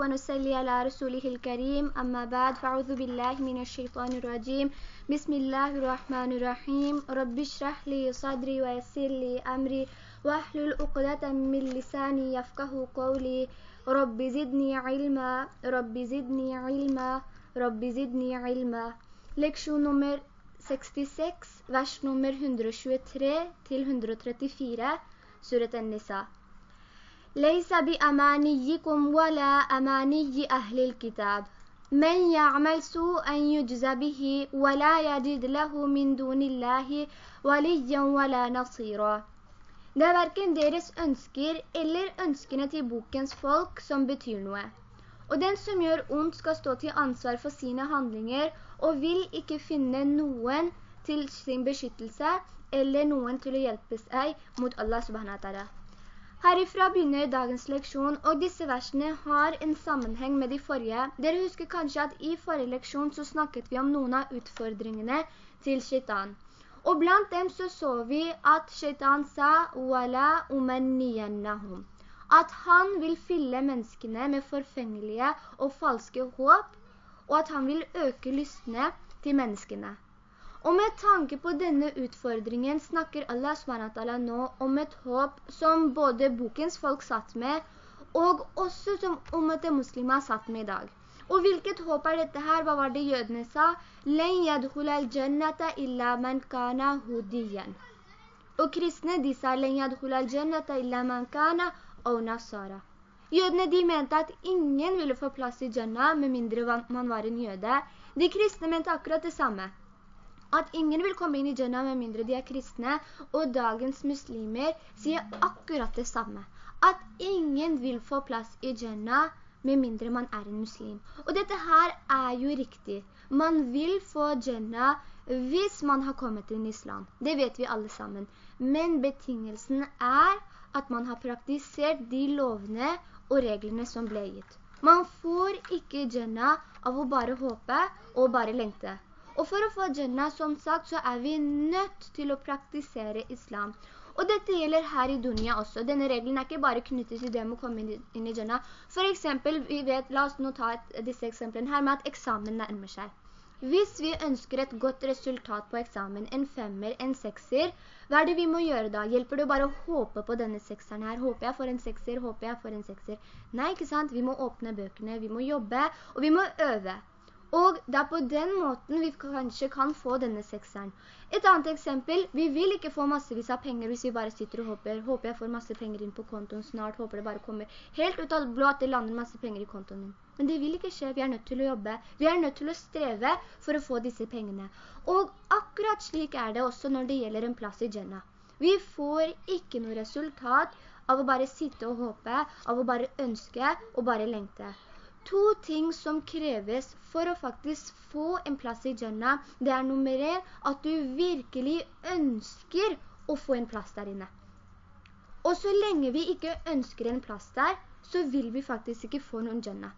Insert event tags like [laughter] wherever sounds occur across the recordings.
ونسلي على رسوله الكريم. أما بعد فأعوذ بالله من الشيطان الرجيم. بسم الله الرحمن الرحيم. رب اشرح لي صدري ويسر لي أمري. واحلل عقدة من لساني يفقه قولي. رب زدني علما. رب زدني علما. رب زدني علما. Leksjon nummer 66, vers nummer 123 til 134, surat an-Nisa. ليس بأمانيكم ولا أماني أهل الكتاب من يعمل سوءا يجزى به ولا يجد له من دون الله وليا ولا نصيرا Det er hverken deres ønsker eller ønskene til bokens folk som betyr noe. Og den som gjør ondt skal stå til ansvar for sine handlinger og vil ikke finne noen til sin beskyttelse eller noen til å hjelpe seg mot Allah subhanahu wa ta'ala. Herifra begynner dagens leksjon, og disse versene har en sammenheng med de forrige. Dere husker kanskje at i forrige leksjon så snakket vi om noen av utfordringene til shaitan. Og blant dem så så vi at shaitan sa «Wala umanniyannahum» at han vil fylle menneskene med forfengelige og falske håp, og at han vil øke lystene til menneskene. Og med tanke på denne utfordringen snakker Allah SWT nå om et håp som både bokens folk satt med, og også som ummete muslimer satt med i dag. Og hvilket håp er dette her? Hva var det jødene sa? «Len yadkhul al-jannata illa man kana hudiyan». Og kristne, de sa «Len yadkhul al-jannata illa man kana og nasara». Jødene, de mente at ingen ville få plass i Jannah med mindre man var en jøde. De kristne mente akkurat det samme at ingen vil komme inn i Jannah med mindre de er kristne, og dagens muslimer sier akkurat det samme. At ingen vil få plass i Jannah med mindre man er en muslim. Og dette her er jo riktig. Man vil få Jannah hvis man har kommet til islam. Det vet vi alle sammen. Men betingelsen er at man har praktisert de lovene og reglene som ble gitt. Man får ikke Jannah av å bare håpe og bare lengte. Og for å få Jannah, som sagt, så er vi nødt til å praktisere islam. Og dette gjelder her i dunia også. Denne regelen er ikke bare knyttet til det med å komme inn i Jannah. For eksempel, vi vet, la oss nå ta et, disse eksemplene her med at eksamen nærmer seg. Hvis vi ønsker et godt resultat på eksamen, en femmer, en sekser, hva er det vi må gjøre da? Hjelper det bare å håpe på denne sekseren her? Håper jeg for en sekser? Håper jeg for en sekser? Nei, ikke sant? Vi må åpne bøkene, vi må jobbe, og vi må øve. Og det er på den måten vi kanskje kan få denne sekseren. Et annet eksempel, vi vil ikke få massevis av penger hvis vi bare sitter og håper. Håper jeg får masse penger inn på kontoen snart, håper det bare kommer helt ut av blå at det lander masse penger i kontoen min. Men det vil ikke skje, vi er nødt til å jobbe. Vi er nødt til å streve for å få disse pengene. Og akkurat slik er det også når det gjelder en plass i Jannah. Vi får ikke noe resultat av å bare sitte og håpe, av å bare ønske og bare lengte to ting som kreves for å faktisk få en plass i Jannah. Det er nummer en, at du virkelig ønsker å få en plass der inne. Og så lenge vi ikke ønsker en plass der, så vil vi faktisk ikke få noen Jannah.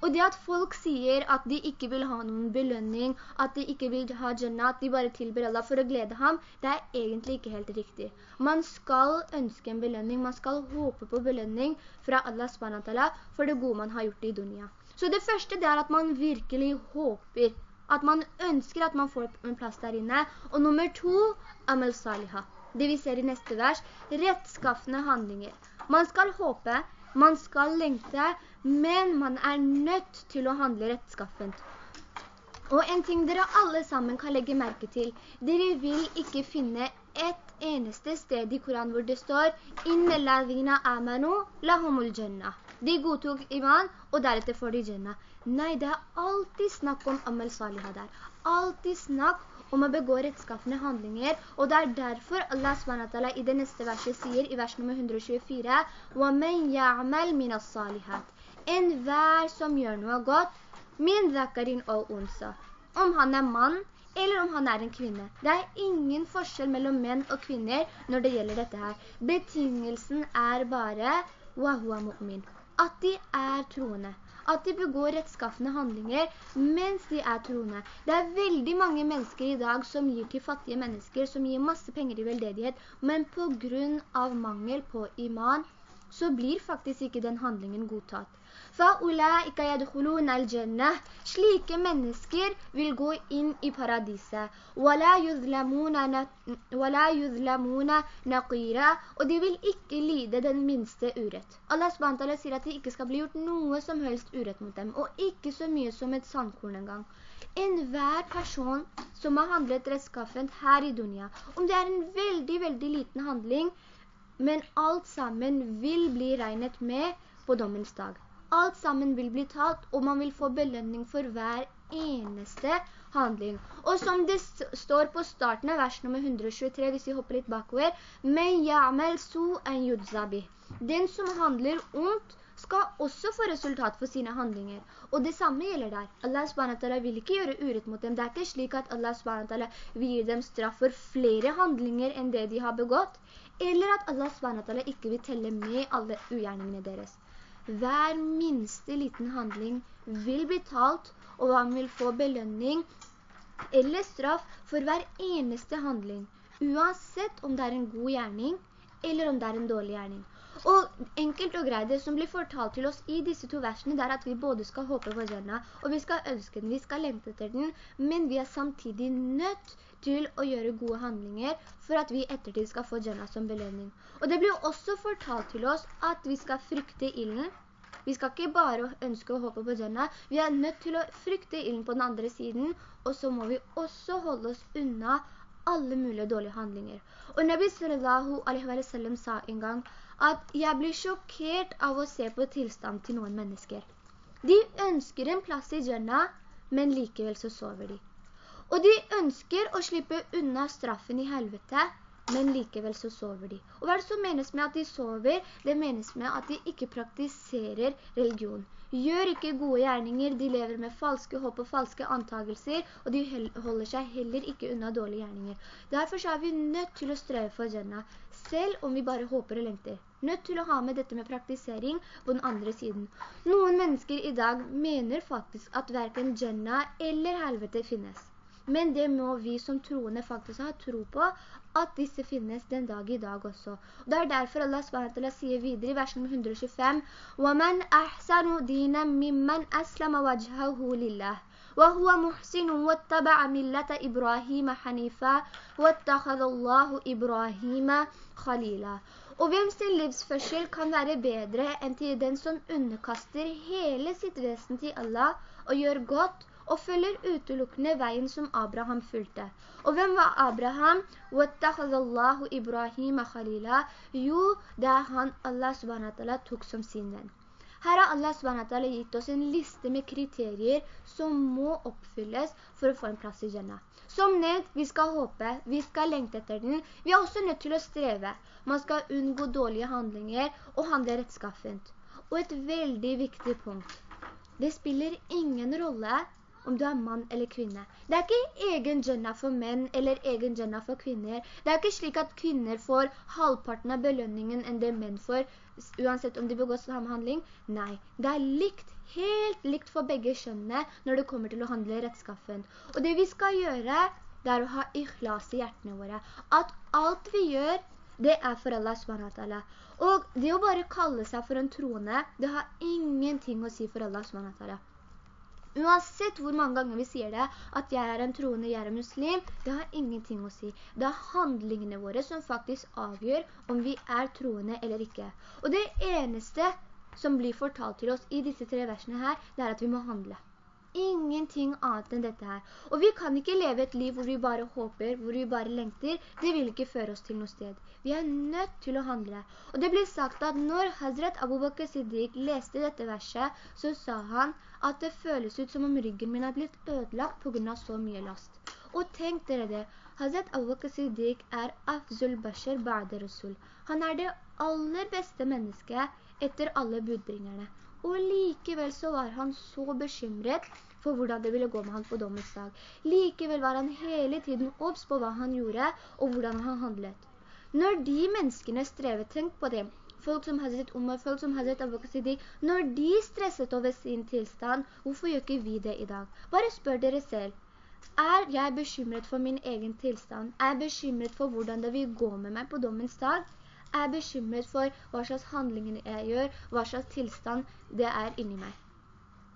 Og det at folk sier at de ikke vil ha noen belønning, at de ikke vil ha Jannah, at de bare tilber Allah for å glede ham, det er egentlig ikke helt riktig. Man skal ønske en belønning, man skal håpe på belønning fra Allah SWT for det gode man har gjort i dunia. Så det første det er at man virkelig håper, at man ønsker at man får en plass der inne. Og nummer to, amal Saliha. Det vi ser i neste vers, rettskaffende handlinger. Man skal håpe, man skal lengte, men man er nødt til å handle rettskaffent. Og en ting dere alle sammen kan legge merke til, dere vil ikke finne et eneste sted i Koran hvor det står «Inne ladhina amanu lahumul jannah». De godtok iman, og deretter får de jannah. Nei, det er alltid snakk om amal salihah der. Alltid snakk om å begå rettskaffende handlinger, og det er derfor Allah SWT i det neste verset sier i vers nummer 124 «وَمَنْ يَعْمَلْ مِنَ الصَّالِحَاتِ» En hver som gjør noe godt, min zakarin og unsa. Om han er mann, eller om han er en kvinne. Det er ingen forskjell mellom menn og kvinner når det gjelder dette her. Betingelsen er bare «Wahua mu'min» at de er troende at de begår rettskaffende handlinger mens de er troende. Det er veldig mange mennesker i dag som gir til fattige mennesker, som gir masse penger i veldedighet, men på grunn av mangel på iman, så blir faktisk ikke den handlingen godtatt. Slike mennesker vil gå inn i paradiset. Og de vil ikke lide den minste urett. Allah SWT sier at det ikke skal bli gjort noe som helst urett mot dem, og ikke så mye som et sandkorn engang. En hver person som har handlet rettskaffent her i Dunia, om det er en veldig, veldig liten handling, men alt sammen vil bli regnet med på dommens dag. Alt sammen vil bli talt, og man vil få belønning for hver eneste handling. Og som det står på starten av vers nummer 123, hvis vi hopper litt bakover, «Men ya'mel su en yudzabi». Den som handler ondt, skal også få resultat for sine handlinger. Og det samme gjelder der. Allah SWT vil ikke gjøre urett mot dem. Det er ikke slik at Allah SWT vil gi dem straff for flere handlinger enn det de har begått, eller at Allah SWT ikke vil telle med alle ugjerningene deres hver minste liten handling vil bli talt, og han vil få belønning eller straff for hver eneste handling, uansett om det er en god gjerning eller om det er en dårlig gjerning. Og enkelt og greit, det som blir fortalt til oss i disse to versene, det er at vi både skal håpe på Jannah, og vi skal ønske den, vi skal lengte etter den, men vi er samtidig nødt til å gjøre gode handlinger for at vi ettertid skal få Jannah som belønning. Og det blir også fortalt til oss at vi skal frykte illen, vi skal ikke bare ønske å håpe på Jannah, vi er nødt til å frykte illen på den andre siden, og så må vi også holde oss unna alle mulige dårlige handlinger. Og Nabi sallallahu alaihi wa sallam sa en gang at jeg blir sjokkert av å se på tilstand til noen mennesker. De ønsker en plass i Jannah, men likevel så sover de. Og de ønsker å slippe unna straffen i helvete, men likevel så sover de. Og hva er det som menes med at de sover? Det menes med at de ikke praktiserer religion. Gjør ikke gode gjerninger, de lever med falske håp og falske antagelser, og de holder seg heller ikke unna dårlige gjerninger. Derfor er vi nødt til å streve for Jannah, selv om vi bare håper og lengter. Nødt til å ha med dette med praktisering på den andre siden. Noen mennesker i dag mener faktisk at hverken Jannah eller helvete finnes. Men det må vi som troende faktisk ha tro på, at disse finnes den dag i dag også. Og det er derfor Allah SWT sier videre i versen 125, وَمَنْ أَحْسَنُ دِينًا مِمَّنْ أَسْلَمَ وَجْهَهُ لِلَّهِ وهو محسن واتبع ملة إبراهيم حنيفا واتخذ الله إبراهيم خليلا Og hvem sin livsførsel kan være bedre enn til den som underkaster hele sitt vesen til Allah og gjør godt og følger utelukkende veien som Abraham fulgte. Og hvem var Abraham? «Wattakhazallahu Ibrahim khalila» Jo, det er han Allah SWT tok som sin venn. Her har Allah SWT gitt oss en liste med kriterier som må oppfylles for å få en plass i Jannah. Som ned, vi skal håpe, vi skal lengte etter den. Vi er også nødt til å streve. Man skal unngå dårlige handlinger og handle rettskaffent. Og et veldig viktig punkt. Det spiller ingen rolle om du er mann eller kvinne. Det er ikke egen Jannah for menn eller egen Jannah for kvinner. Det er ikke slik at kvinner får halvparten av belønningen enn det menn får, uansett om de begår samme handling. Nei, det er likt, helt likt for begge kjønnene når det kommer til å handle rettskaffen. Og det vi skal gjøre, det er å ha ikhlas i hjertene våre. At alt vi gjør, det er for Allah SWT. Og det å bare kalle seg for en troende, det har ingenting å si for Allah SWT. Uansett hvor mange ganger vi sier det, at jeg er en troende, jeg er en muslim, det har ingenting å si. Det er handlingene våre som faktisk avgjør om vi er troende eller ikke. Og det eneste som blir fortalt til oss i disse tre versene her, det er at vi må handle. Ingenting annet enn dette her. Og vi kan ikke leve et liv hvor vi bare håper, hvor vi bare lengter. Det vil ikke føre oss til noe sted. Vi er nødt til å handle. Og det blir sagt at når Hazret Abu Bakr Siddiq leste dette verset, så sa han at det føles ut som om ryggen min er blitt ødelagt på grunn av så mye last. Og tenk dere det, Hazret Abu Siddiq er Afzul Bashar Ba'da Rasul. Han er det aller beste mennesket etter alle budbringerne og likevel så var han så bekymret for hvordan det ville gå med han på dommens dag. Likevel var han hele tiden obs på hva han gjorde og hvordan han handlet. Når de menneskene strevet, tenk på det, folk som Hazret Umar, folk som Hazret Abu Siddiq, når de stresset over sin tilstand, hvorfor gjør ikke vi det i dag? Bare spør dere selv. Er jeg bekymret for min egen tilstand? Er jeg bekymret for hvordan det vil gå med meg på dommens dag? er jeg bekymret for hva slags handlinger jeg gjør, hva slags tilstand det er inni meg.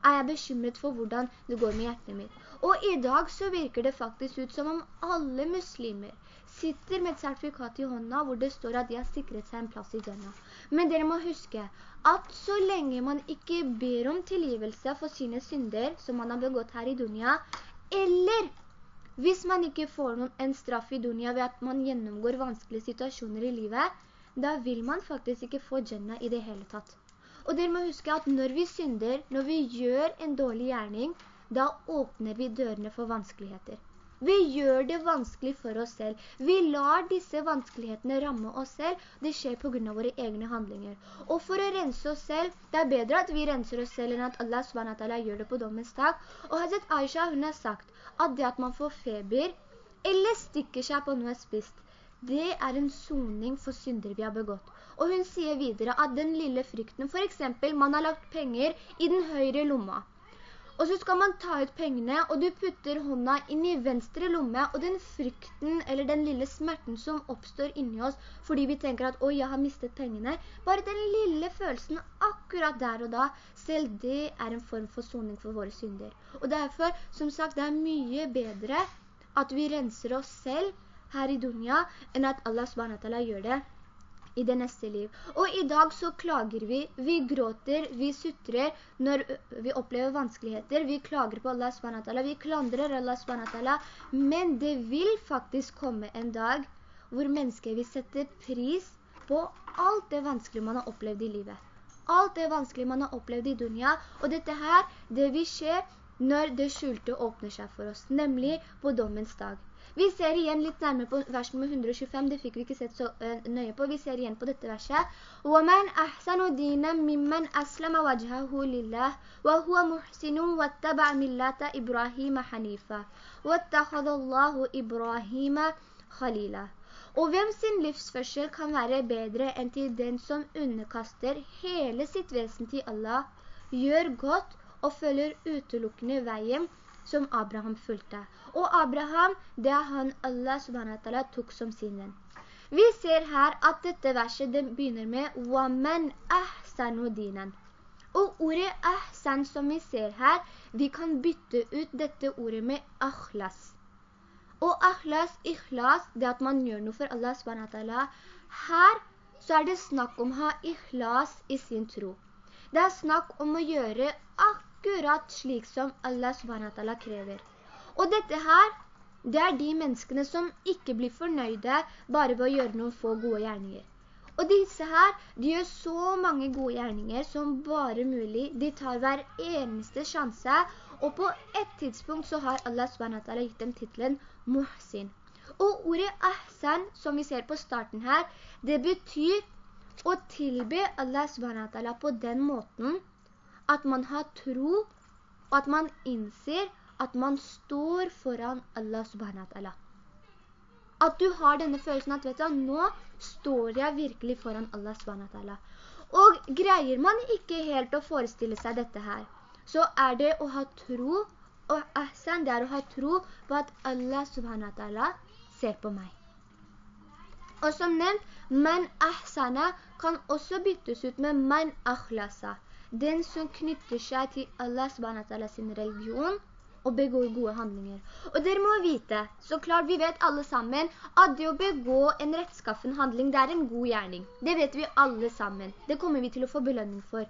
Er jeg bekymret for hvordan det går med hjertet mitt. Og i dag så virker det faktisk ut som om alle muslimer sitter med et sertifikat i hånda hvor det står at de har sikret seg en plass i Jannah. Men dere må huske at så lenge man ikke ber om tilgivelse for sine synder som man har begått her i dunia, eller hvis man ikke får noen, en straff i dunia ved at man gjennomgår vanskelige situasjoner i livet, da vil man faktisk ikke få Jannah i det hele tatt. Og dere må huske at når vi synder, når vi gjør en dårlig gjerning, da åpner vi dørene for vanskeligheter. Vi gjør det vanskelig for oss selv. Vi lar disse vanskelighetene ramme oss selv. Det skjer på grunn av våre egne handlinger. Og for å rense oss selv, det er bedre at vi renser oss selv enn at Allah SWT gjør det på dommens dag. Og Hazret Aisha, hun har sagt at det at man får feber, eller stikker seg på noe spist, det er en soning for synder vi har begått. Og hun sier videre at den lille frykten, for eksempel, man har lagt penger i den høyre lomma. Og så skal man ta ut pengene, og du putter hånda inn i venstre lomme, og den frykten, eller den lille smerten som oppstår inni oss, fordi vi tenker at, oi, jeg har mistet pengene, bare den lille følelsen akkurat der og da, selv det er en form for soning for våre synder. Og derfor, som sagt, det er mye bedre at vi renser oss selv her i dunya, enn at Allah SWT gjør det i det neste liv. Og i dag så klager vi, vi gråter, vi sutrer når vi opplever vanskeligheter, vi klager på Allah SWT, vi klandrer Allah SWT, men det vil faktisk komme en dag hvor mennesker vil sette pris på alt det vanskelige man har opplevd i livet. Alt det vanskelige man har opplevd i dunia, og dette her, det vil skje når det skjulte åpner seg for oss, nemlig på dommens dag. Vi ser igjen litt nærmere på vers nummer 125, det fikk vi ikke sett så uh, nøye på. Vi ser igjen på dette verset. وَمَنْ أَحْسَنُ دِينًا مِمَّنْ أَسْلَمَ وَجْهَهُ لِلَّهِ وَهُوَ مُحْسِنٌ وَاتَّبَعْ مِلَّةَ إِبْرَاهِيمَ حَنِيفًا وَاتَّخَذَ اللَّهُ إِبْرَاهِيمَ خَلِيلًا Og hvem sin livsførsel kan være bedre enn til den som underkaster hele sitt vesen til Allah, gjør godt og følger utelukkende veien som Abraham fulgte. Og Abraham, det er han Allah subhanahu tok som sin venn. Vi ser her at dette verset det begynner med «Waman ahsanu dinan». Og ordet ahsan som vi ser her, vi kan bytte ut dette ordet med akhlas. Og akhlas, ikhlas, det at man gjør noe for Allah subhanahu Her så er det snakk om å ha ikhlas i sin tro. Det er snakk om å gjøre akkurat slik som Allah SWT krever. Og dette her, det er de menneskene som ikke blir fornøyde bare ved å gjøre noen få gode gjerninger. Og disse her, de gjør så mange gode gjerninger som bare mulig. De tar hver eneste sjanse, og på et tidspunkt så har Allah SWT gitt dem titlen Muhsin. Og ordet ahsan, som vi ser på starten her, det betyr å tilbe Allah SWT på den måten at man har tro, og at man innser at man står foran Allah subhanahu wa ta'ala. At du har denne følelsen at, vet du, nå står jeg virkelig foran Allah subhanahu wa ta'ala. Og greier man ikke helt å forestille seg dette her, så er det å ha tro, og ahsan, det er å ha tro på at Allah subhanahu wa ta'ala ser på meg. Og som nevnt, man ahsana kan også byttes ut med man akhlasa den som knytter seg til Allah SWT sin religion og begår gode handlinger. Og dere må vite, så klart vi vet alle sammen, at det å begå en rettskaffen handling, det er en god gjerning. Det vet vi alle sammen. Det kommer vi til å få belønning for.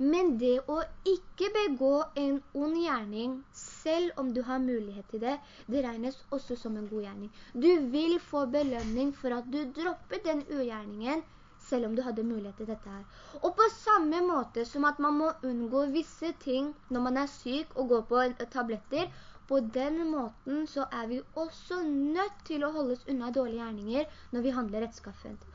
Men det å ikke begå en ond gjerning, selv om du har mulighet til det, det regnes også som en god gjerning. Du vil få belønning for at du dropper den ugjerningen, selv om du hadde mulighet til dette her. Og på samme måte som at man må unngå visse ting når man er syk og går på tabletter, på den måten så er vi også nødt til å holde oss unna dårlige gjerninger når vi handler rettskaffent.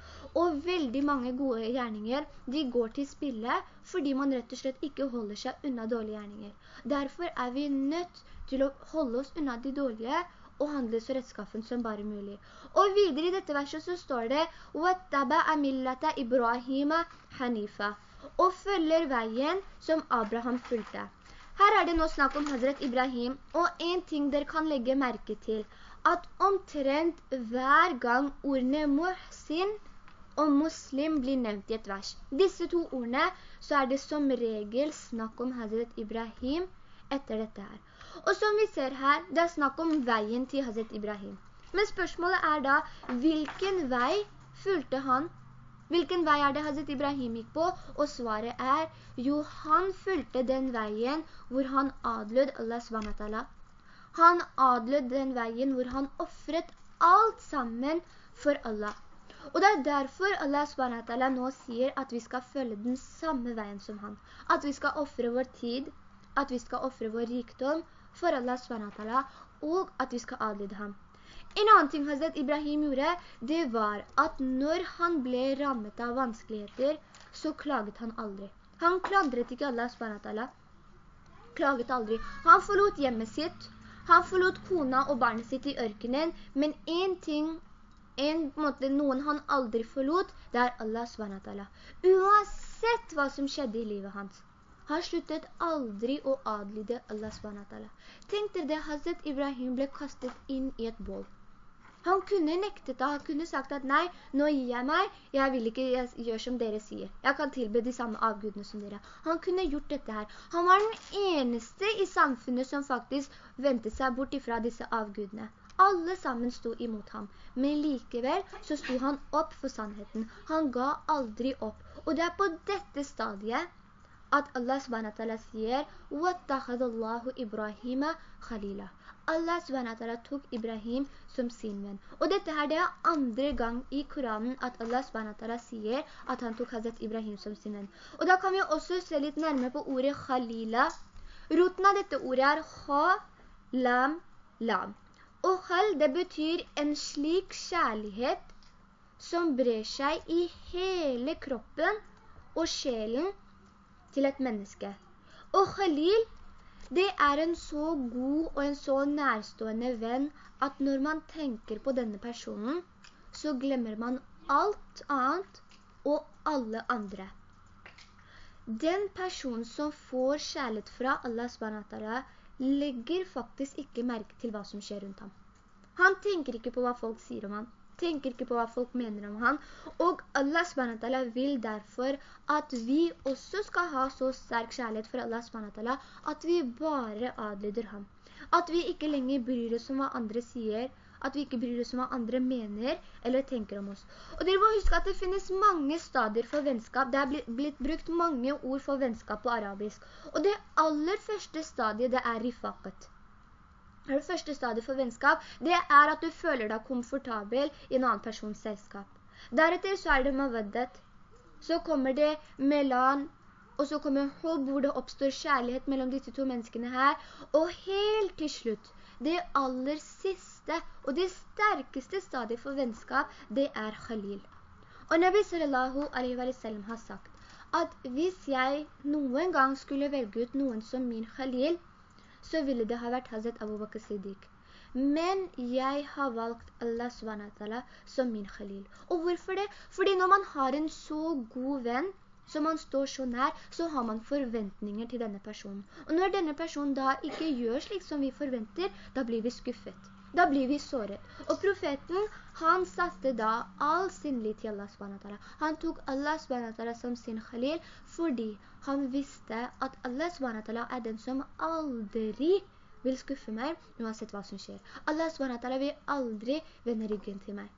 Og veldig mange gode gjerninger, de går til spille fordi man rett og slett ikke holder seg unna dårlige gjerninger. Derfor er vi nødt til å holde oss unna de dårlige og handle så rettskaffen som bare mulig. Og videre i dette verset så står det «Wattaba'a millata Ibrahima hanifa» og følger veien som Abraham fulgte. Her er det nå snakk om Hazret Ibrahim, og en ting dere kan legge merke til, at omtrent hver gang ordene muhsin og muslim blir nevnt i et vers. Disse to ordene, så er det som regel snakk om Hazret Ibrahim etter dette her. Og som vi ser her, det er snakk om veien til Hazret Ibrahim. Men spørsmålet er da, hvilken vei fulgte han? Hvilken vei er det Hazret Ibrahim gikk på? Og svaret er, jo, han fulgte den veien hvor han adlød Allah SWT. Han adlød den veien hvor han offret alt sammen for Allah. Og det er derfor Allah SWT nå sier at vi skal følge den samme veien som han. At vi skal offre vår tid, at vi skal offre vår rikdom for Allah SWT, og at vi skal adlyde ham. En annen ting Hazret Ibrahim gjorde, det var at når han ble rammet av vanskeligheter, så klaget han aldri. Han klandret ikke Allah SWT. Klaget aldri. Han forlot hjemmet sitt, han forlot kona og barnet sitt i ørkenen, men en ting en måte noen han aldri forlot, det er Allah SWT. Uansett hva som skjedde i livet hans. Han sluttet aldri å adlyde Allah SWT. Tenk dere det, Hazret Ibrahim ble kastet inn i et bål. Han kunne nektet det, han kunne sagt at nei, nå gir jeg meg, jeg vil ikke gjøre som dere sier. Jeg kan tilbe de samme avgudene som dere. Han kunne gjort dette her. Han var den eneste i samfunnet som faktisk ventet seg bort ifra disse avgudene. Alle sammen sto imot ham, men likevel så sto han opp for sannheten. Han ga aldri opp. Og det er på dette stadiet at Allah SWT sier «Wattakhadallahu Ibrahima Khalila». Allah SWT tok Ibrahim som sin venn. Og dette her det er andre gang i Koranen at Allah SWT sier at han tok Hazret Ibrahim som sin venn. Og da kan vi også se litt nærmere på ordet Khalila. Roten av dette ordet er Kha-lam-lam. Og khal det betyr en slik kjærlighet som brer seg i hele kroppen og sjelen til et menneske. Og khalil, det er en så god og en så nærstående venn at når man tenker på denne personen, så glemmer man alt annet og alle andre. Den personen som får kjærlighet fra Allah SWT legger faktisk ikke merke til hva som skjer rundt ham. Han tenker ikke på hva folk sier om han, tenker ikke på hva folk mener om han, og Allah SWT vil derfor at vi også skal ha så sterk kjærlighet for Allah SWT, at vi bare adlyder ham. At vi ikke lenger bryr oss om hva andre sier, at vi ikke bryr oss om hva andre mener eller tenker om oss. Og dere må huske at det finnes mange stadier for vennskap. Det er blitt, brukt mange ord for vennskap på arabisk. Og det aller første stadiet, det er rifaqet. Det første stadiet for vennskap, det er at du føler deg komfortabel i en annen persons selskap. Deretter så er det maveddet. Så kommer det melan, og så kommer hob, hvor det oppstår kjærlighet mellom disse to menneskene her. Og helt til slutt, det aller siste og det sterkeste stadiet for vennskap, det er Khalil. Og Nabi sallallahu alaihi wa sallam har sagt at hvis jeg noen gang skulle velge ut noen som min Khalil, så ville det ha vært Hazret Abu Bakr Siddiq. Men jeg har valgt Allah SWT som min Khalil. Og hvorfor det? Fordi når man har en så god venn, som man står så nær, så har man forventninger til denne personen. Og når denne personen da ikke gjør slik som vi forventer, da blir vi skuffet. Da blir vi såret. Og profeten, han satte da all sin lit til Allah SWT. Han tok Allah SWT som sin khalil, fordi han visste at Allah SWT er den som aldri vil skuffe meg, uansett hva som skjer. Allah SWT vil aldri vende ryggen til meg.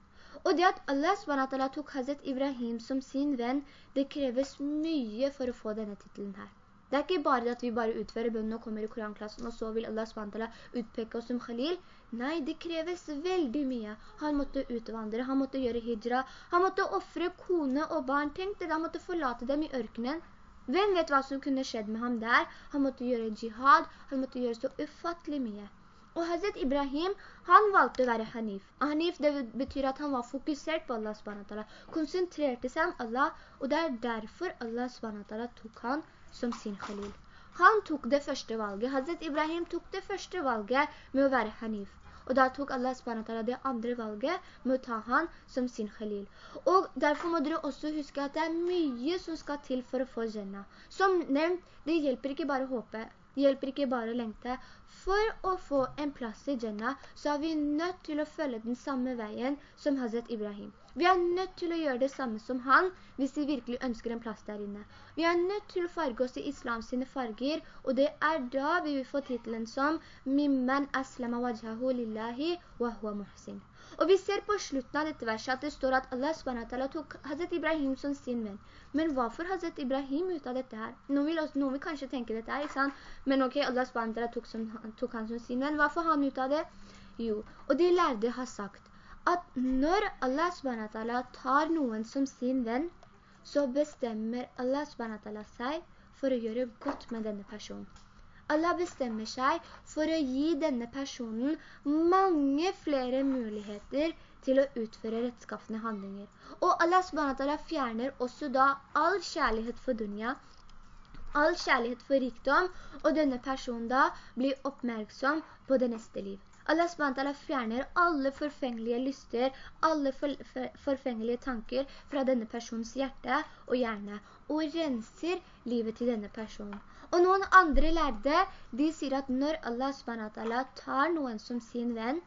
Og det at Allah SWT tok Hazret Ibrahim som sin venn, det kreves mye for å få denne titelen her. Det er ikke bare at vi bare utfører bønnen og kommer i koranklassen, og så vil Allah SWT utpeke oss som Khalil. Nei, det kreves veldig mye. Han måtte utvandre, han måtte gjøre hijra, han måtte offre kone og barn. Tenk det, han måtte forlate dem i ørkenen. Hvem vet hva som kunne skjedd med ham der? Han måtte gjøre jihad, han måtte gjøre så ufattelig mye. Og Hazret Ibrahim, han valgte å være Hanif. Hanif, det betyr at han var fokusert på Allah SWT, konsentrerte seg om Allah, og det er derfor Allah SWT tok han som sin khalil. Han tok det første valget. Hazret Ibrahim tok det første valget med å være Hanif. Og da tok Allah SWT det andre valget med å ta han som sin khalil. Og derfor må dere også huske at det er mye som skal til for å få Jannah. Som nevnt, det hjelper ikke bare å håpe. Hjelper ikke bare å lengte. For å få en plass i Jannah, så er vi nødt til å følge den samme veien som Hazret Ibrahim. Vi er nødt til å gjøre det samme som han, hvis vi virkelig ønsker en plass der inne. Vi er nødt til å farge oss i islam sine farger, og det er da vi vil få titlen som «Mimman aslama wajhahu lillahi wa huwa muhsin». Og vi ser på slutten av dette verset at det står at Allah SWT tok Hazret Ibrahim som sin venn. Men hva får Hazret Ibrahim ut av dette her? Noen vil, også, noen vil kanskje tenke dette her, ikke sant? Men ok, Allah SWT tok, som, tok han som sin venn. Hva får han ut av det? Jo, og de lærde har sagt at når Allah SWT tar noen som sin venn, så bestemmer Allah SWT seg for å gjøre godt med denne personen. Allah bestemmer seg for å gi denne personen mange flere muligheter til å utføre rettskaffende handlinger. Og Allah SWT fjerner også da all kjærlighet for dunya, all kjærlighet for rikdom, og denne personen da blir oppmerksom på det neste liv. Allah SWT fjerner alle forfengelige lyster, alle for, for, forfengelige tanker fra denne persons hjerte og hjerne, og renser livet til denne personen. Og noen andre lærde, de sier at når Allah SWT tar noen som sin venn,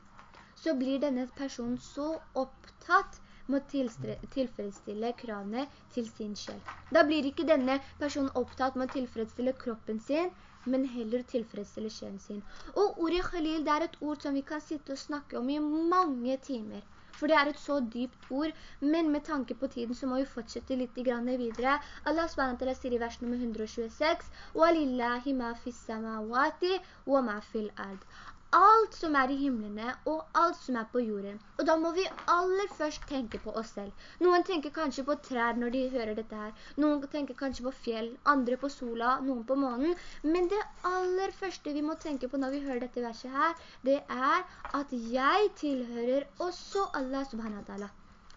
så blir denne personen så opptatt med å tilfredsstille kravene til sin sjel. Da blir ikke denne personen opptatt med å tilfredsstille kroppen sin, men heller tilfredsstille sjelen sin. Og ordet Khalil, det er et ord som vi kan sitte og snakke om i mange timer. For det er et så dypt ord, men med tanke på tiden så må vi fortsette litt videre. Allah SWT sier i vers nummer 126, «Walillahi ma fis samawati wa ma fil ard» alt som er i himmelene og alt som er på jorden. Og da må vi aller først tenke på oss selv. Noen tenker kanskje på trær når de hører dette her. Noen tenker kanskje på fjell, andre på sola, noen på månen. Men det aller første vi må tenke på når vi hører dette verset her, det er at jeg tilhører også Allah subhanahu wa ta'ala.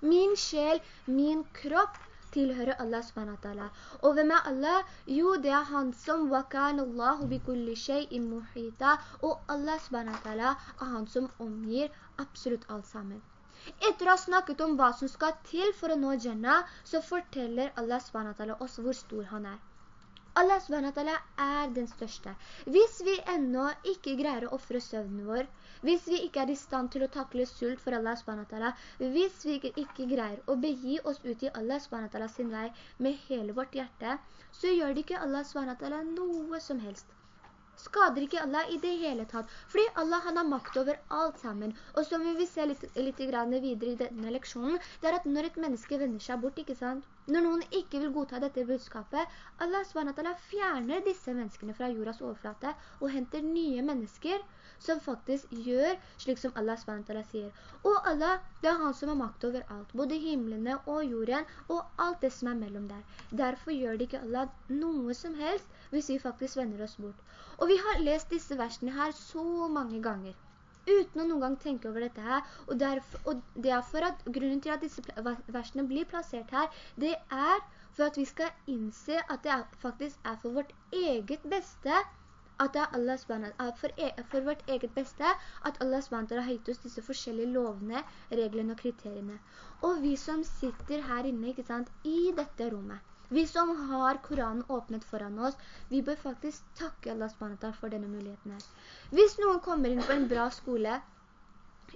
Min sjel, min kropp, tilhører Allah subhanahu Og hvem er Allah? Jo, det er han som وَكَانَ اللَّهُ بِكُلِّ شَيْءٍ مُحِيطًا Og Allah subhanahu er han som omgir absolutt alt sammen. Etter å ha snakket om hva som skal til for å nå Jannah, så forteller Allah subhanahu oss hvor stor han er. Allah SWT er den største. Hvis vi enda ikke greier å offre søvnen vår, hvis vi ikke er i stand til å takle sult for Allah SWT, hvis vi ikke greier å begi oss ut i Allah SWT sin vei med hele vårt hjerte, så gjør det ikke Allah SWT noe som helst skader ikke Allah i det hele tatt. Fordi Allah han har makt over alt sammen. Og som vi vil se litt, litt videre i denne leksjonen, det er at når et menneske vender seg bort, ikke sant? Når noen ikke vil godta dette budskapet, Allah SWT fjerner disse menneskene fra jordas overflate og henter nye mennesker som faktisk gjør slik som Allah SWT sier. Og Allah, det er han som har makt over alt, både himmelene og jorden, og alt det som er mellom der. Derfor gjør det ikke Allah noe som helst, hvis vi faktisk vender oss bort. Og vi har lest disse versene her så mange ganger uten å noen gang tenke over dette her. Og, derfor, og det er for at grunnen til at disse versene blir plassert her, det er for at vi skal innse at det faktisk er for vårt eget beste at det er Allah for, e for vårt eget beste at Allah SWT har gitt oss disse forskjellige lovene, reglene og kriteriene. Og vi som sitter her inne, ikke sant, i dette rommet, vi som har Koranen åpnet foran oss, vi bør faktisk takke Allah SWT for denne muligheten her. Hvis noen kommer inn på en bra skole,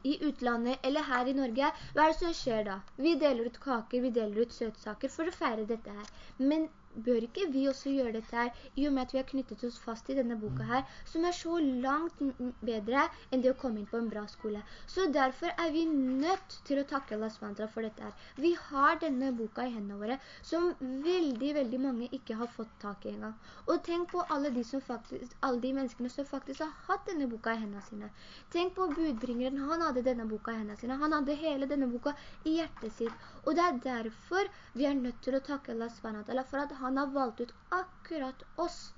i utlandet eller her i Norge, hva er det som skjer da? Vi deler ut kaker, vi deler ut søtsaker for å feire dette her. Men bør ikke vi også gjøre dette her, i og med at vi har knyttet oss fast i denne boka her, som er så langt bedre enn det å komme inn på en bra skole. Så derfor er vi nødt til å takke Allah SWT for dette her. Vi har denne boka i hendene våre, som veldig, veldig mange ikke har fått tak i engang. Og tenk på alle de, faktisk, alle de menneskene som faktisk har hatt denne boka i hendene sine. Tenk på budbringeren, han hadde denne boka i hendene sine. Han hadde hele denne boka i hjertet sitt. Og det er derfor vi er nødt til å takke Allah SWT for at han har valgt ut akkurat oss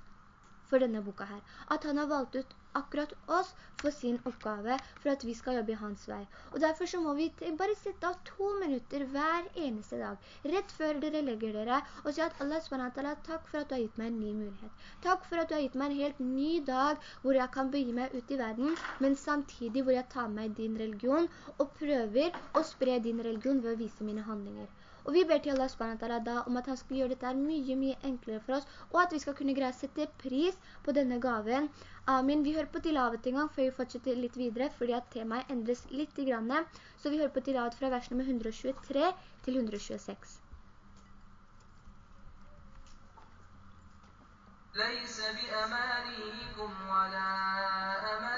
for denne boka her. At han har valgt ut akkurat oss for sin oppgave, for at vi skal jobbe i hans vei. Og derfor så må vi bare sette av to minutter hver eneste dag, rett før dere legger dere, og si at Allah SWT, takk for at du har gitt meg en ny mulighet. Takk for at du har gitt meg en helt ny dag, hvor jeg kan begi meg ut i verden, men samtidig hvor jeg tar meg din religion, og prøver å spre din religion ved å vise mine handlinger. Og vi ber til Allah SWT da om at han skal gjøre dette mye, mye enklere for oss, og at vi skal kunne greie å sette pris på denne gaven. Amin. Vi hører på tilavet en gang før vi fortsetter litt videre, fordi at temaet endres litt i grann. Så vi hører på tilavet fra vers nummer 123 til 126. ليس بأمانيكم ولا أماني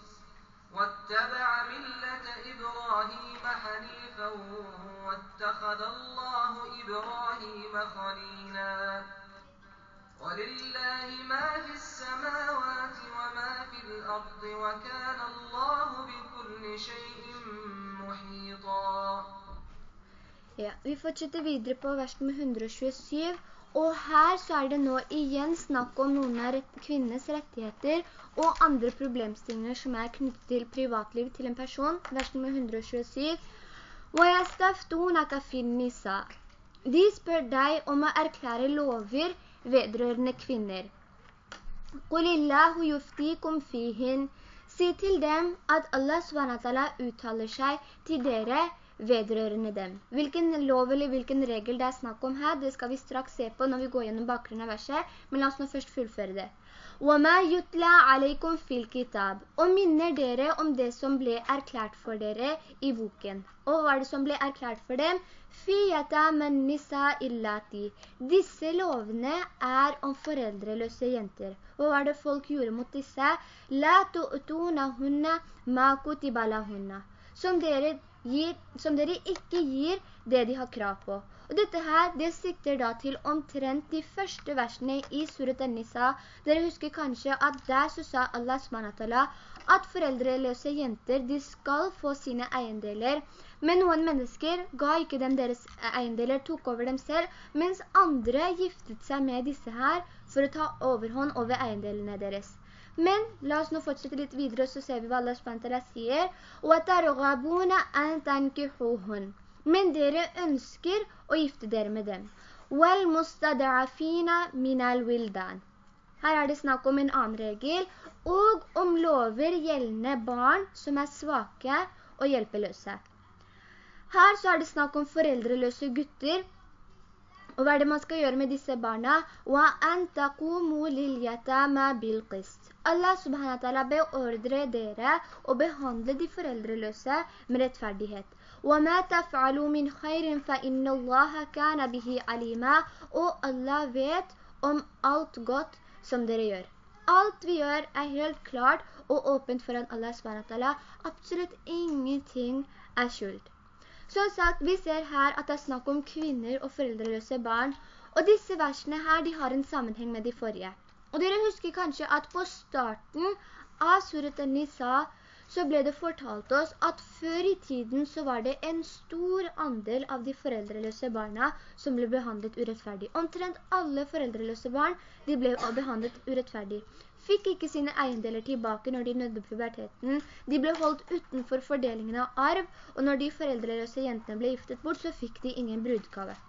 واتبع ملة إبراهيم حنيفا واتخذ الله إبراهيم خليلا. ولله ما في السماوات وما في الأرض وكان الله بكل شيء محيطا. Ja, vi fortsetter videre på vers nummer 127, Og her så er det nå igjen snakk om noen av rett, kvinnenes rettigheter og andre problemstillinger som er knyttet til privatliv til en person, vers nummer 127. De spør deg om å erklære lover vedrørende kvinner. Si til dem at Allah SWT uttaler seg til dere vedrørende dem. Hvilken lov eller hvilken regel det er snakk om her, det skal vi straks se på når vi går gjennom bakgrunnen av verset, men la oss nå først fullføre det. Og minner dere om det som ble erklært for dere i boken. Og hva er det som ble erklært for dem? Disse lovene er om foreldreløse jenter. Og hva er det folk gjorde mot disse? Som dere gir, som dere ikke gir det de har krav på. Og dette her, det sikter da til omtrent de første versene i Surat An-Nisa. Dere husker kanskje at der så sa Allah SWT at foreldreløse jenter, de skal få sine eiendeler. Men noen mennesker ga ikke dem deres eiendeler, tok over dem selv, mens andre giftet seg med disse her for å ta overhånd over eiendelene deres. Men la oss nå fortsette litt videre, så ser vi hva Allah SWT sier. وَتَرْغَبُونَ أَن تَنْكِحُوهُنْ Men dere ønsker å gifte dere med dem. وَالْمُسْتَدْعَفِينَ مِنَ الْوِلْدَانِ Her er det snakk om en annen regel, og om lover gjeldende barn som er svake og hjelpeløse. Her så er det snakk om foreldreløse gutter, og hva er det man skal gjøre med disse barna? Allah subhanahu wa ta'ala beordrer dere å behandle de foreldreløse med rettferdighet. Wa ma ta'f'alu min khayrin fa'inna allaha ka'na bihi alima. Og Allah vet om alt godt som dere gjør. Alt vi gjør er helt klart og åpent foran Allah subhanahu wa ta'ala. Absolutt ingenting er skjult. Som sagt, vi ser her at det er snakk om kvinner og foreldreløse barn, og disse versene her, de har en sammenheng med de forrige. Og dere husker kanskje at på starten av Surat An-Nisa så ble det fortalt oss at før i tiden så var det en stor andel av de foreldreløse barna som ble behandlet urettferdig. Omtrent alle foreldreløse barn, de ble behandlet urettferdig. Fikk ikke sine eiendeler tilbake når de nødde puberteten. De ble holdt utenfor fordelingen av arv, og når de foreldreløse jentene ble giftet bort, så fikk de ingen brudkave.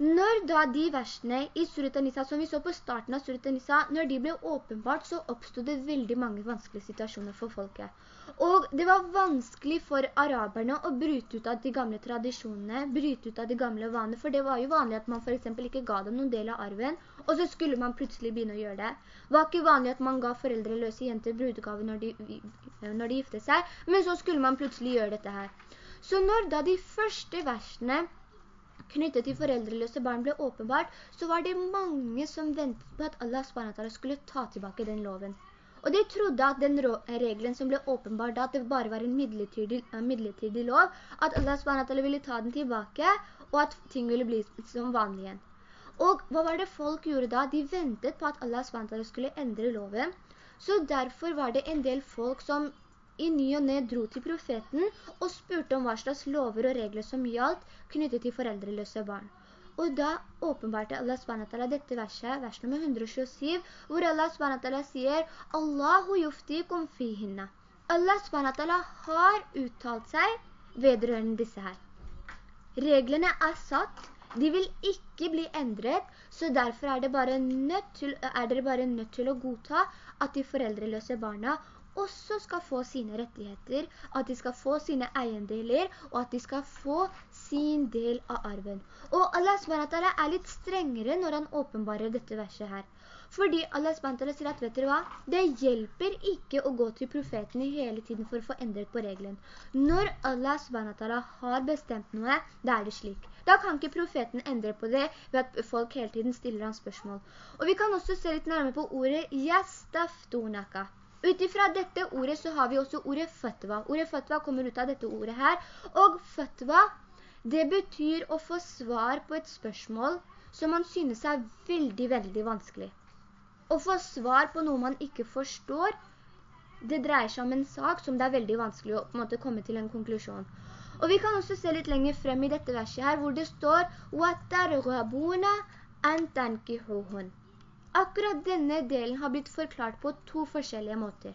Når da de versene i Surat An-Nisa, som vi så på starten av Surat An-Nisa, når de ble åpenbart, så oppstod det veldig mange vanskelige situasjoner for folket. Og det var vanskelig for araberne å bryte ut av de gamle tradisjonene, bryte ut av de gamle vanene, for det var jo vanlig at man for eksempel ikke ga dem noen del av arven, og så skulle man plutselig begynne å gjøre det. Det var ikke vanlig at man ga foreldreløse jenter brudegave når de, når de gifte seg, men så skulle man plutselig gjøre dette her. Så når da de første versene knyttet til foreldreløse barn ble åpenbart, så var det mange som ventet på at Allah SWT skulle ta tilbake den loven. Og de trodde at den regelen som ble åpenbart at det bare var en midlertidig, midlertidig lov, at Allah SWT ville ta den tilbake, og at ting ville bli som vanlig igjen. Og hva var det folk gjorde da? De ventet på at Allah SWT skulle endre loven. Så derfor var det en del folk som i ny og ned dro til profeten og spurte om hva slags lover og regler som gjaldt knyttet til foreldreløse barn. Og da åpenbarte Allah SWT dette verset, vers nummer 127, hvor Allah SWT sier Allahu yuftikum fihinna. Allah SWT har uttalt seg vedrørende disse her. Reglene er satt, de vil ikke bli endret, så derfor er, bare til, er dere bare nødt til å godta at de foreldreløse barna også skal få sine rettigheter, at de skal få sine eiendeler, og at de skal få sin del av arven. Og Allah SWT er litt strengere når han åpenbarer dette verset her. Fordi Allah SWT sier at, vet dere hva? Det hjelper ikke å gå til profeten hele tiden for å få endret på regelen. Når Allah SWT har bestemt noe, da er det slik. Da kan ikke profeten endre på det ved at folk hele tiden stiller han spørsmål. Og vi kan også se litt nærmere på ordet «Yastaftunaka». Utifra dette ordet så har vi også ordet fatwa. Ordet fatwa kommer ut av dette ordet her. Og fatwa, det betyr å få svar på et spørsmål som man synes er veldig, veldig vanskelig. Å få svar på noe man ikke forstår, det dreier seg om en sak som det er veldig vanskelig å måte, komme til en konklusjon. Og vi kan også se litt lenger frem i dette verset her, hvor det står «Watarghabuna antankihuhun». Akkurat denne delen har blitt forklart på to forskjellige måter.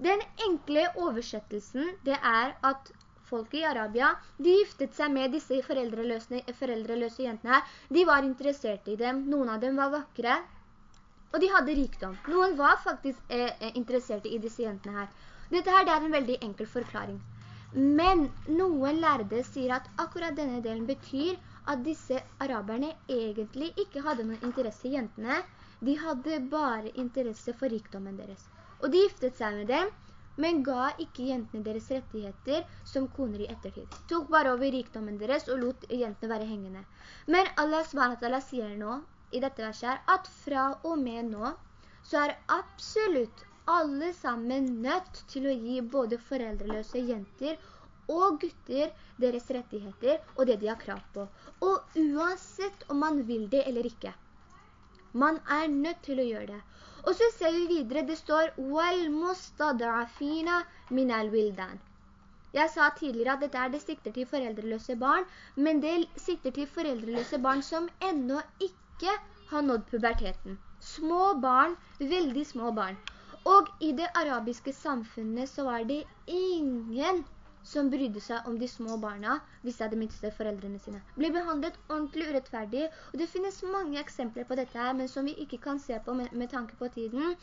Den enkle oversettelsen, det er at folk i Arabia, de giftet seg med disse foreldreløse, foreldreløse jentene. De var interessert i dem, noen av dem var vakre, og de hadde rikdom. Noen var faktisk eh, eh interessert i disse jentene her. Dette her det er en veldig enkel forklaring. Men noen lærde sier at akkurat denne delen betyr at disse araberne egentlig ikke hadde noen interesse i jentene, de hadde bare interesse for rikdommen deres. Og de giftet seg med dem, men ga ikke jentene deres rettigheter som koner i ettertid. Tok bare over rikdommen deres og lot jentene være hengende. Men Allah SWT sier nå, i dette verset at fra og med nå, så er absolutt alle sammen nødt til å gi både foreldreløse jenter og gutter deres rettigheter og det de har krav på. Og uansett om man vil det eller ikke. Man er nødt til å gjøre det. Og så ser vi videre, det står «Wal-mustadafina min al-wildan». Jeg sa tidligere at dette er det sikter til foreldreløse barn, men det sikter til foreldreløse barn som enda ikke har nådd puberteten. Små barn, veldig små barn. Og i det arabiske samfunnet så var det ingen som brydde seg om de små barna hvis de hadde minste foreldrene sine. Ble behandlet ordentlig urettferdig, og det finnes mange eksempler på dette her, men som vi ikke kan se på med, med tanke på tiden.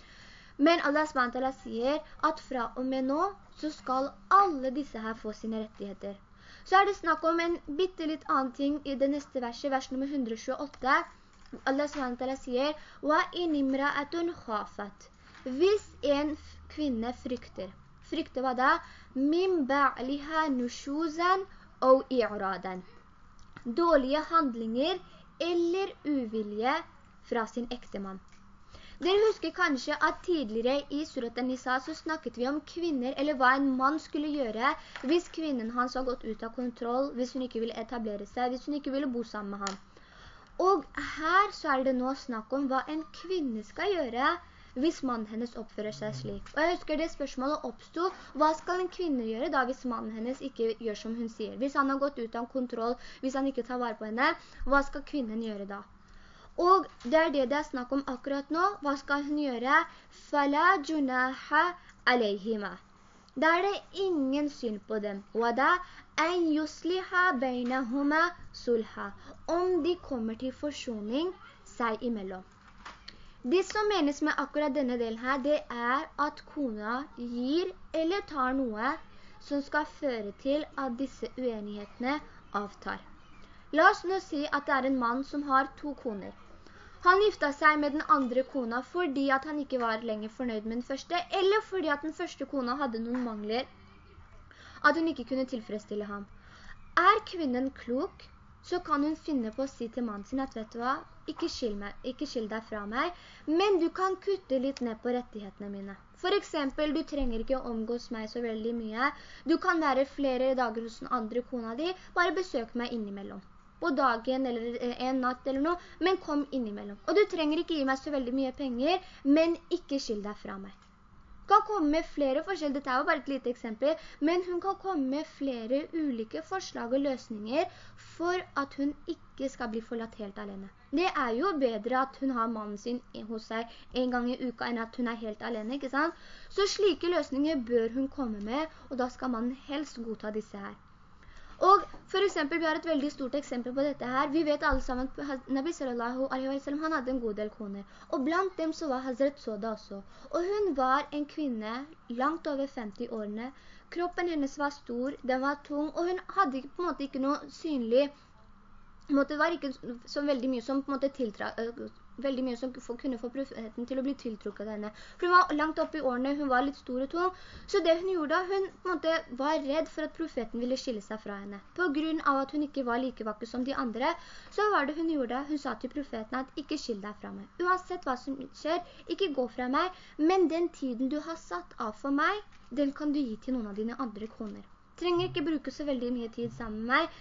Men Allah SWT sier at fra og med nå så skal alle disse her få sine rettigheter. Så er det snakk om en bittelitt annen ting i det neste verset, vers nummer 128. Allah SWT sier «Wa inimra'atun khafat» Hvis en kvinne frykter, frykter hva da? Min ba'liha nushuzan og i'radan. Dårlige handlinger eller uvilje fra sin ektemann. Dere husker kanskje at tidligere i Surat al-Nisa så snakket vi om kvinner, eller hva en mann skulle gjøre hvis kvinnen hans har gått ut av kontroll, hvis hun ikke ville etablere seg, hvis hun ikke ville bo sammen med ham. Og her så er det nå snakk om hva en kvinne skal gjøre hvis mannen hennes oppfører seg slik. Og jeg husker det spørsmålet oppstod, hva skal en kvinne gjøre da hvis mannen hennes ikke gjør som hun sier? Hvis han har gått ut av kontroll, hvis han ikke tar vare på henne, hva skal kvinnen gjøre da? Og det er det det er snakk om akkurat nå. Hva skal hun gjøre? «Fala junaha alayhima». Da er det ingen synd på dem. «Wada en yusliha beinahuma sulha». Om de kommer til forsoning seg imellom. Det som menes med akkurat denne delen her, det er at kona gir eller tar noe som skal føre til at disse uenighetene avtar. La oss nå si at det er en mann som har to koner. Han gifta seg med den andre kona fordi at han ikke var lenger fornøyd med den første, eller fordi at den første kona hadde noen mangler, at hun ikke kunne tilfredsstille ham. Er kvinnen klok, så kan hun finne på å si til mannen sin at, vet du hva, ikke skill, meg, ikke skill deg fra meg, men du kan kutte litt ned på rettighetene mine. For eksempel, du trenger ikke omgås meg så veldig mye. Du kan være flere dager hos den andre kona di, bare besøk meg innimellom på dagen eller eh, en natt eller noe, men kom innimellom. Og du trenger ikke gi meg så veldig mye penger, men ikke skill deg fra meg. Kan komme med flere forskjell, dette er jo bare et lite eksempel, men hun kan komme med flere ulike forslag og løsninger for at hun ikke skal bli forlatt helt alene. Det er jo bedre at hun har mannen sin hos seg en gang i uka enn at hun er helt alene, ikke sant? Så slike løsninger bør hun komme med, og da skal man helst godta disse her. Og for eksempel, vi har et veldig stort eksempel på dette her. Vi vet alle sammen at Nabi sallallahu alaihi wa sallam, han hadde en god del koner. Og blant dem så var Hazret Soda også. Og hun var en kvinne langt over 50 årene. Kroppen hennes var stor, den var tung, og hun hadde på en måte ikke noe synlig det var ikke så veldig mye som på måte tiltra, veldig mye som kunne få profeten til å bli tiltrukket av henne. For hun var langt oppe i årene, hun var litt stor og tung. Så det hun gjorde, hun måte, var redd for at profeten ville skille seg fra henne. På grunn av at hun ikke var like vakker som de andre, så var det hun gjorde. Hun sa til profeten at ikke skill deg fra meg. Uansett hva som skjer, ikke gå fra meg, men den tiden du har satt av for meg, den kan du gi til noen av dine andre koner. Trenger ikke bruke så veldig mye tid sammen med meg,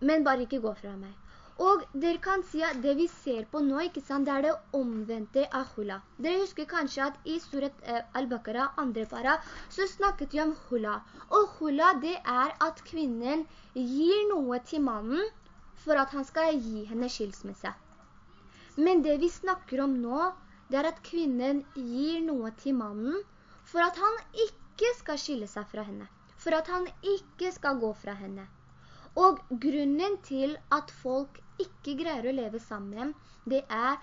men bare ikke gå fra meg. Og dere kan si at det vi ser på nå, ikke sant, det er det omvendte av hula. Dere husker kanskje at i surat eh, Al-Baqarah, andre para, så snakket vi om hula. Og hula, det er at kvinnen gir noe til mannen for at han skal gi henne skilsmisse. Men det vi snakker om nå, det er at kvinnen gir noe til mannen for at han ikke skal skille seg fra henne. For at han ikke skal gå fra henne. Og grunnen til at folk ikke greier å leve sammen, det er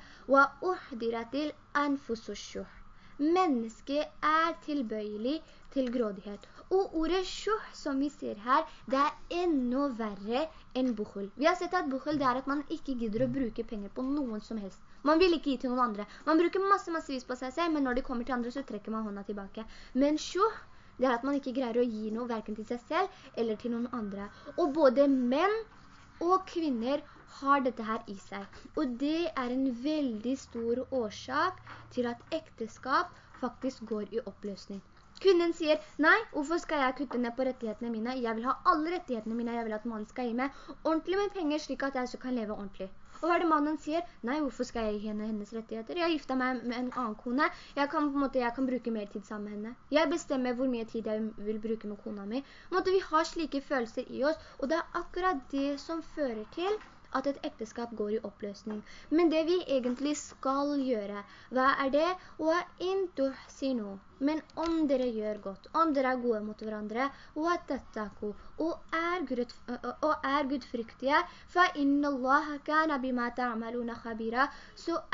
Mennesket er tilbøyelig til grådighet. Og ordet sjuh, som vi ser her, det er enda verre enn bukhul. Vi har sett at bukhul det er at man ikke gidder å bruke penger på noen som helst. Man vil ikke gi til noen andre. Man bruker masse, massevis på seg selv, men når det kommer til andre så trekker man hånda tilbake. Men sjuh, det er at man ikke greier å gi noe hverken til seg selv eller til noen andre. Og både menn og kvinner har dette her i seg. Og det er en veldig stor årsak til at ekteskap faktisk går i oppløsning. Kvinnen sier, nei, hvorfor skal jeg kutte ned på rettighetene mine? Jeg vil ha alle rettighetene mine, jeg vil at mannen skal gi meg ordentlig med penger, slik at jeg så kan leve ordentlig. Og hva er det mannen sier? Nei, hvorfor skal jeg gi henne hennes rettigheter? Jeg har gifta meg med en annen kone. Jeg kan, på en måte, jeg kan bruke mer tid sammen med henne. Jeg bestemmer hvor mye tid jeg vil bruke med kona mi. Måte, vi har slike følelser i oss, og det er akkurat det som fører til at et ekteskap går i oppløsning. Men det vi egentlig skal gjøre, hva er det? Men om dere gjør godt, om dere er gode mot hverandre, og er, Gud, og er gudfryktige, så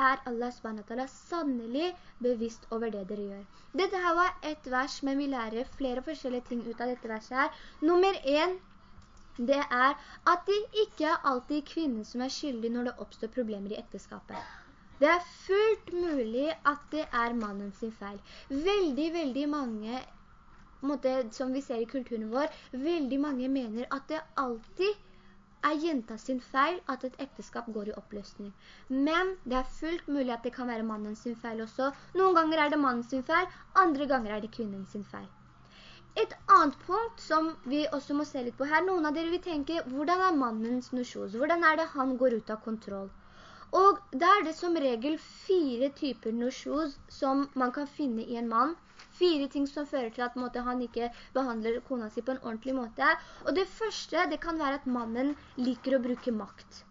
er Allah SWT sannelig bevisst over det dere gjør. Dette her var et vers, men vi lærer flere forskjellige ting ut av dette verset her. Nummer 1, det er at det ikke er alltid kvinnen som er skyldig når det oppstår problemer i ekteskapet. Det er fullt mulig at det er mannen sin feil. Veldig, veldig mange, måte, som vi ser i kulturen vår, veldig mange mener at det alltid er jenta sin feil at et ekteskap går i oppløsning. Men det er fullt mulig at det kan være mannen sin feil også. Noen ganger er det mannen sin feil, andre ganger er det kvinnen sin feil. Et annet punkt som vi også må se litt på her, noen av dere vil tenke, hvordan er mannens nusjos? Hvordan er det han går ut av kontroll? Og da er det som regel fire typer nusjos som man kan finne i en mann. Fire ting som fører til at måte, han ikke behandler kona si på en ordentlig måte. Og det første, det kan være at mannen liker å bruke makt.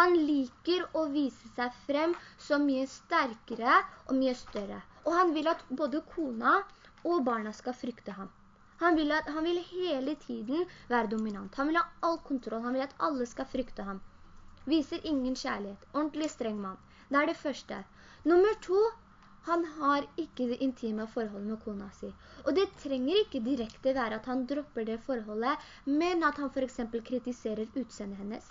Han liker å vise seg frem som mye sterkere og mye større. Og han vil at både kona og barna skal frykte ham. Han vil, at, han vil hele tiden være dominant. Han vil ha all kontroll. Han vil at alle skal frykte ham. Viser ingen kjærlighet. Ordentlig streng mann. Det er det første. Nummer to, han har ikke det intime forholdet med kona si. Og det trenger ikke direkte være at han dropper det forholdet, men at han for eksempel kritiserer utseendet hennes.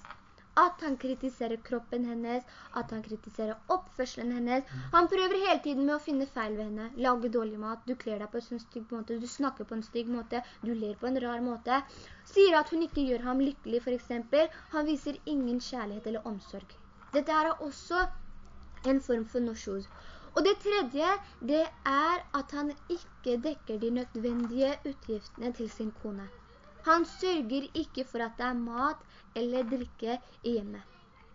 At han kritiserer kroppen hennes, at han kritiserer oppførselen hennes. Han prøver hele tiden med å finne feil ved henne. Lage dårlig mat, du kler deg på en stygg måte, du snakker på en stygg måte, du ler på en rar måte. Sier at hun ikke gjør ham lykkelig for eksempel. Han viser ingen kjærlighet eller omsorg. Dette er også en form for norsjord. Og det tredje, det er at han ikke dekker de nødvendige utgiftene til sin kone. Han sørger ikke for at det er mat eller drikke i hjemmet.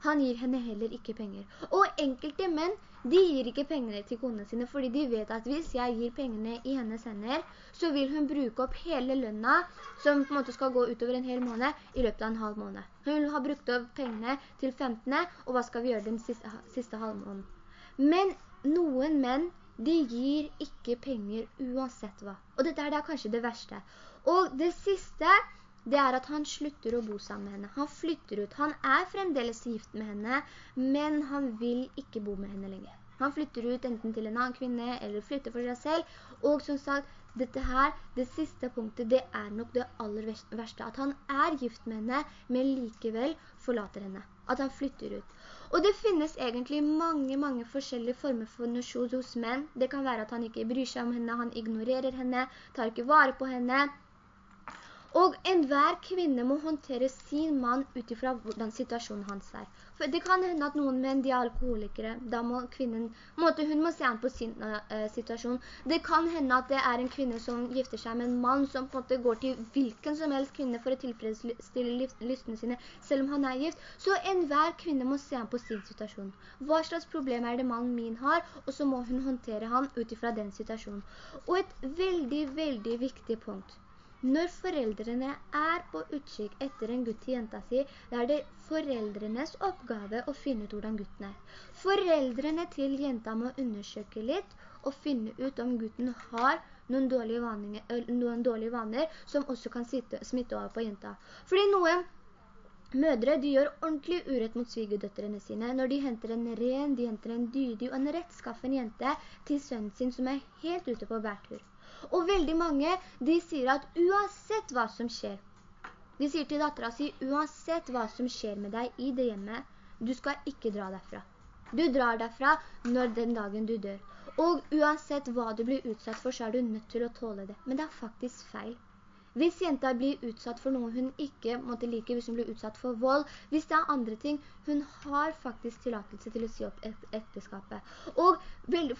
Han gir henne heller ikke penger. Og enkelte menn, de gir ikke pengene til konene sine, fordi de vet at hvis jeg gir pengene i hennes hender, så vil hun bruke opp hele lønna, som på en måte skal gå utover en hel måned, i løpet av en halv måned. Hun vil ha brukt opp pengene til 15. Og hva skal vi gjøre den siste, siste halvmåneden? Men noen menn, de gir ikke penger uansett hva. Og dette er kanskje det verste. Og det siste, det er at han slutter å bo sammen med henne. Han flytter ut. Han er fremdeles gift med henne, men han vil ikke bo med henne lenger. Han flytter ut enten til en annen kvinne, eller flytter for seg selv. Og som sagt, dette her, det siste punktet, det er nok det aller verste. At han er gift med henne, men likevel forlater henne. At han flytter ut. Og det finnes egentlig mange, mange forskjellige former for norsjon hos menn. Det kan være at han ikke bryr seg om henne, han ignorerer henne, tar ikke vare på henne, og enhver kvinne må håndtere sin mann utifra hvordan situasjonen hans er. For det kan hende at noen menn de er alkoholikere, da må kvinnen, måtte hun må se an på sin uh, situasjon. Det kan hende at det er en kvinne som gifter seg med en mann som på en måte går til hvilken som helst kvinne for å tilfredsstille lystene sine, selv om han er gift. Så enhver kvinne må se an på sin situasjon. Hva slags problem er det mannen min har, og så må hun håndtere han utifra den situasjonen. Og et veldig, veldig viktig punkt når foreldrene er på utkikk etter en gutt til jenta si, da er det foreldrenes oppgave å finne ut hvordan gutten er. Foreldrene til jenta må undersøke litt og finne ut om gutten har noen dårlige, vaner, noen dårlige vaner som også kan sitte, smitte over på jenta. Fordi noen Mødre de gjør ordentlig urett mot svigerdøtterne sine når de henter en ren, de henter en dydig og en rettskaffen jente til sønnen sin som er helt ute på bærtur. Og veldig mange, de sier at uansett hva som skjer, de sier til datteren sin, uansett hva som skjer med deg i det hjemmet, du skal ikke dra derfra. Du drar derfra når den dagen du dør. Og uansett hva du blir utsatt for, så er du nødt til å tåle det. Men det er faktisk feil. Hvis jenta blir utsatt for noe hun ikke måtte like, hvis hun blir utsatt for vold, hvis det er andre ting, hun har faktisk tillatelse til å si opp et ekteskapet. Og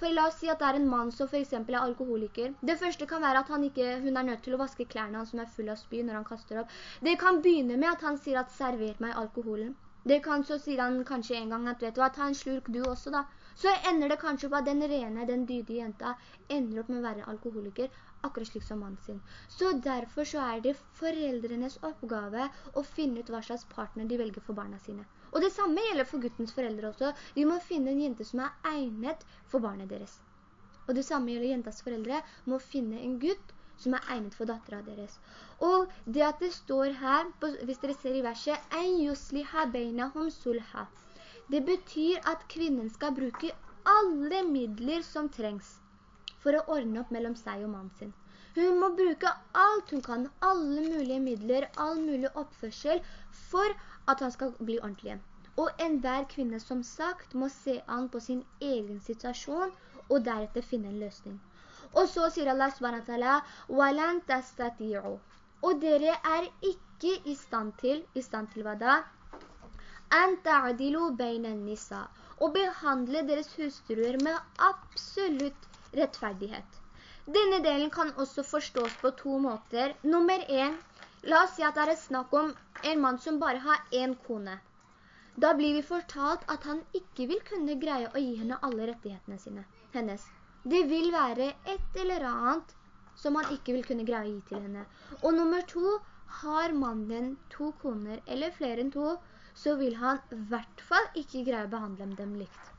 for la oss si at det er en mann som for eksempel er alkoholiker. Det første kan være at ikke, hun er nødt til å vaske klærne hans som er full av spy når han kaster opp. Det kan begynne med at han sier at server meg alkoholen. Det kan så si han kanskje en gang at vet du hva, ta en slurk du også da. Så ender det kanskje på at den rene, den dydige jenta ender opp med å være alkoholiker akkurat slik som mannen sin. Så derfor så er det foreldrenes oppgave å finne ut hva slags partner de velger for barna sine. Og det samme gjelder for guttens foreldre også. De må finne en jente som er egnet for barnet deres. Og det samme gjelder jentas foreldre, må finne en gutt som er egnet for datteren deres. Og det at det står her, hvis dere ser i verset, «En yusliha beinahum sulha». Det betyr at kvinnen skal bruke alle midler som trengs for å ordne opp mellom seg og mannen sin. Hun må bruke alt hun kan, alle mulige midler, all mulig oppførsel, for at han skal bli ordentlig. Og enhver kvinne som sagt må se an på sin egen situasjon, og deretter finne en løsning. Og så sier Allah subhanahu Og dere er ikke i stand til, i stand til hva da? «An ta'adilu beina nisa» og behandle deres hustruer med absolutt rettferdighet. Denne delen kan også forstås på to måter. Nummer 1. la oss si at det er snakk om en mann som bare har en kone. Da blir vi fortalt at han ikke vil kunne greie å gi henne alle rettighetene sine, hennes. Det vil være et eller annet som han ikke vil kunne greie å gi til henne. Og nummer to, har mannen to koner eller flere enn to, så vil han i hvert fall ikke greie å behandle dem likt.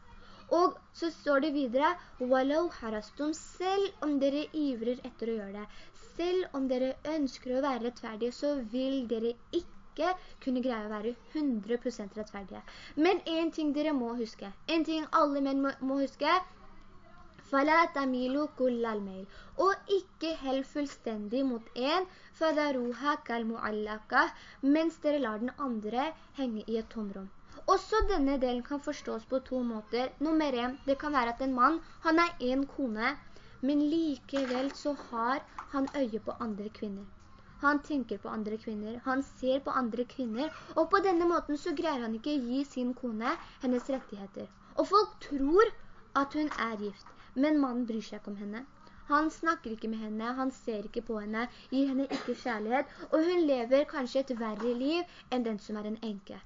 Og så står det videre, «Walau harastum», selv om dere ivrer etter å gjøre det. Selv om dere ønsker å være rettferdige, så vil dere ikke kunne greie å være 100% rettferdige. Men en ting dere må huske, en ting alle menn må, må huske, og ikke helt fullstendig mot en, mens dere lar den andre henge i et tomrom. Også denne delen kan forstås på to måter. Nummer en, det kan være at en mann, han er en kone, men likevel så har han øye på andre kvinner. Han tenker på andre kvinner, han ser på andre kvinner, og på denne måten så greier han ikke gi sin kone hennes rettigheter. Og folk tror at hun er gift, men mannen bryr seg ikke om henne. Han snakker ikke med henne, han ser ikke på henne, gir henne ikke kjærlighet, og hun lever kanskje et verre liv enn den som er en enke.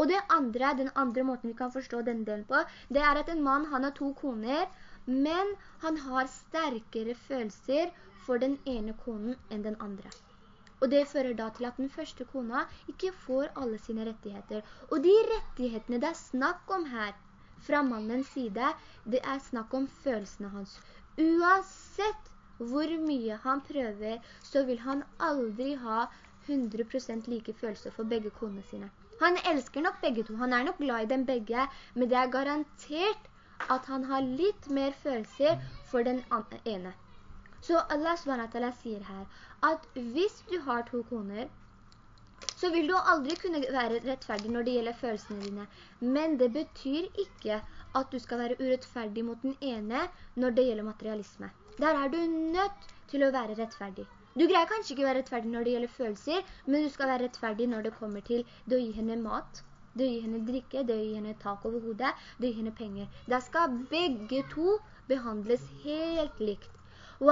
Og det andre, den andre måten vi kan forstå denne delen på, det er at en mann, han har to koner, men han har sterkere følelser for den ene konen enn den andre. Og det fører da til at den første kona ikke får alle sine rettigheter. Og de rettighetene det er snakk om her, fra mannens side, det er snakk om følelsene hans. Uansett hvor mye han prøver, så vil han aldri ha 100% like følelser for begge konene sine. Han elsker nok begge to, han er nok glad i dem begge, men det er garantert at han har litt mer følelser for den ene. Så Allah SWT sier her at hvis du har to koner, så vil du aldri kunne være rettferdig når det gjelder følelsene dine. Men det betyr ikke at du skal være urettferdig mot den ene når det gjelder materialisme. Der er du nødt til å være rettferdig. Du greier kanskje ikke å være rettferdig når det gjelder følelser, men du skal være rettferdig når det kommer til det å gi henne mat, det å gi henne drikke, det å gi henne tak over hodet, det å gi henne penger. Da skal begge to behandles helt likt. Og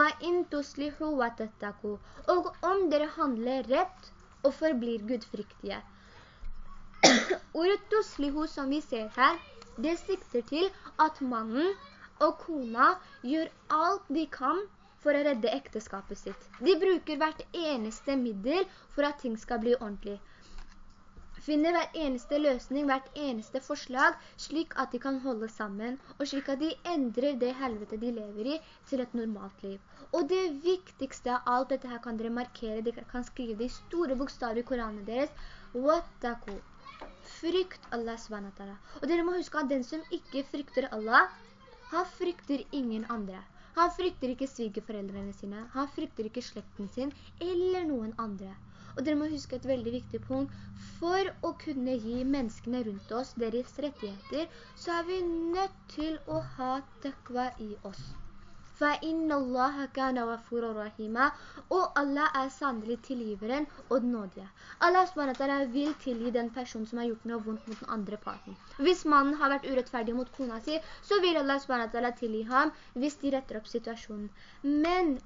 om dere handler rett og forblir gudfryktige. [clears throat] Ordet toslihu som vi ser her, det sikter til at mannen og kona gjør alt de kan for å redde ekteskapet sitt. De bruker hvert eneste middel for at ting skal bli ordentlig. Finner hver eneste løsning, hvert eneste forslag, slik at de kan holde sammen, og slik at de endrer det helvete de lever i til et normalt liv. Og det viktigste av alt dette her kan dere markere, dere kan skrive det i store bokstaver i Koranen deres. Wattaku. Frykt Allah SWT. Og dere må huske at den som ikke frykter Allah, han frykter ingen andre. Han frykter ikke svigerforeldrene sine, han frykter ikke slekten sin eller noen andre. Og dere må huske et veldig viktig punkt. For å kunne gi menneskene rundt oss deres rettigheter, så er vi nødt til å ha takva i oss. Og Allah er sannelig tilgiveren og den nådige. Allah vil tilgi den personen som har gjort noe vondt mot den andre parten. Hvis mannen har vært urettferdig mot kona si, så vil Allah tilgi ham hvis de retter opp situasjonen. Men,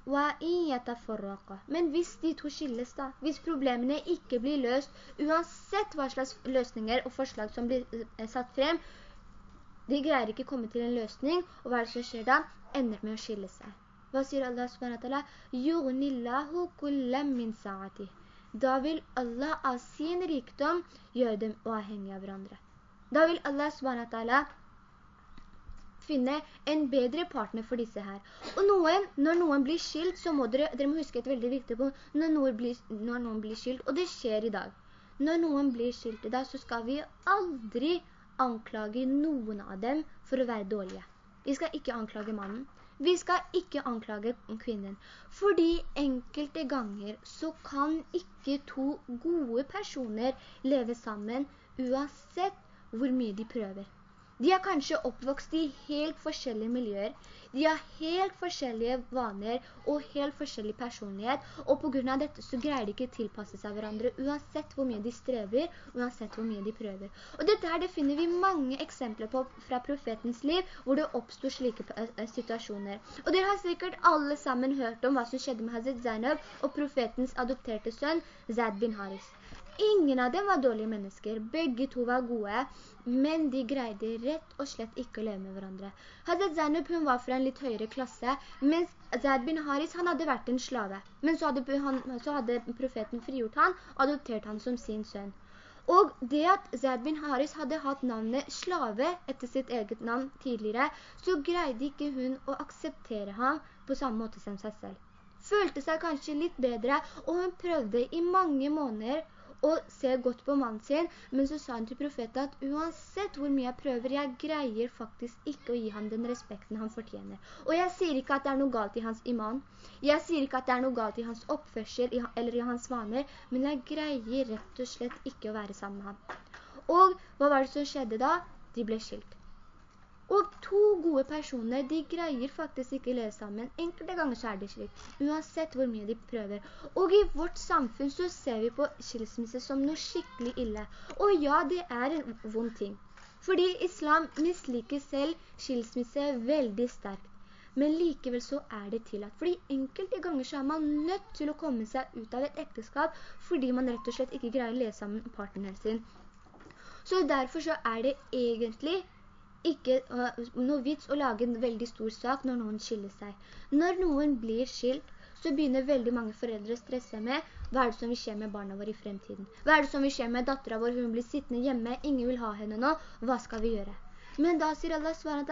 Men hvis de to skilles da, hvis problemene ikke blir løst, uansett hva slags løsninger og forslag som blir eh, satt frem, de greier ikke komme til en løsning, og hva er det som skjer da? Ender med å skille seg. Hva sier Allah SWT? «Yugnillahu kullam min sa'ati». Da vil Allah av sin rikdom gjøre dem avhengige av hverandre. Da vil Allah SWT finne en bedre partner for disse her. Og noen, når noen blir skilt, så må dere, dere må huske et veldig viktig punkt, når noen, blir, når noen blir skilt, og det skjer i dag. Når noen blir skilt i dag, så skal vi aldri anklage noen av dem for å være dårlige. Vi skal ikke anklage mannen. Vi skal ikke anklage kvinnen. Fordi enkelte ganger så kan ikke to gode personer leve sammen uansett hvor mye de prøver. De er kanskje oppvokst i helt forskjellige miljøer. De har helt forskjellige vaner og helt forskjellig personlighet, og på grunn av dette så greier de ikke tilpasse seg hverandre, uansett hvor mye de strever, uansett hvor mye de prøver. Og dette her det finner vi mange eksempler på fra profetens liv, hvor det oppstår slike eh, situasjoner. Og dere har sikkert alle sammen hørt om hva som skjedde med Hazret Zainab og profetens adopterte sønn, Zaid bin Haris. Ingen av dem var dårlige mennesker, begge to var gode, men de greide rett og slett ikke å leve med hverandre. Hazret Zainab, hun var fra en litt høyere klasse, mens Zaid bin Haris, han hadde vært en slave. Men så hadde, han, så hadde profeten frigjort han, og adoptert han som sin sønn. Og det at Zaid bin Haris hadde hatt navnet slave etter sitt eget navn tidligere, så greide ikke hun å akseptere ham på samme måte som seg selv. Følte seg kanskje litt bedre, og hun prøvde i mange måneder og ser godt på mannen sin, men så sa han til profeten at uansett hvor mye jeg prøver, jeg greier faktisk ikke å gi ham den respekten han fortjener. Og jeg sier ikke at det er noe galt i hans iman, jeg sier ikke at det er noe galt i hans oppførsel eller i hans vaner, men jeg greier rett og slett ikke å være sammen med ham. Og hva var det som skjedde da? De ble skilt. Og to gode personer, de greier faktisk ikke å sammen. Enkelte ganger så er det slik, uansett hvor mye de prøver. Og i vårt samfunn så ser vi på skilsmisse som noe skikkelig ille. Og ja, det er en vond ting. Fordi islam misliker selv skilsmisse veldig sterkt. Men likevel så er det tillatt. Fordi enkelte ganger så er man nødt til å komme seg ut av et ekteskap, fordi man rett og slett ikke greier å leve sammen partneren sin. Så derfor så er det egentlig ikke uh, noe vits å lage en veldig stor sak når noen skiller seg. Når noen blir skilt, så begynner veldig mange foreldre å stresse med hva er det som vil skje med barna våre i fremtiden? Hva er det som vil skje med datteren vår? Hun blir sittende hjemme, ingen vil ha henne nå. Hva skal vi gjøre? Men da sier Allah subhanahu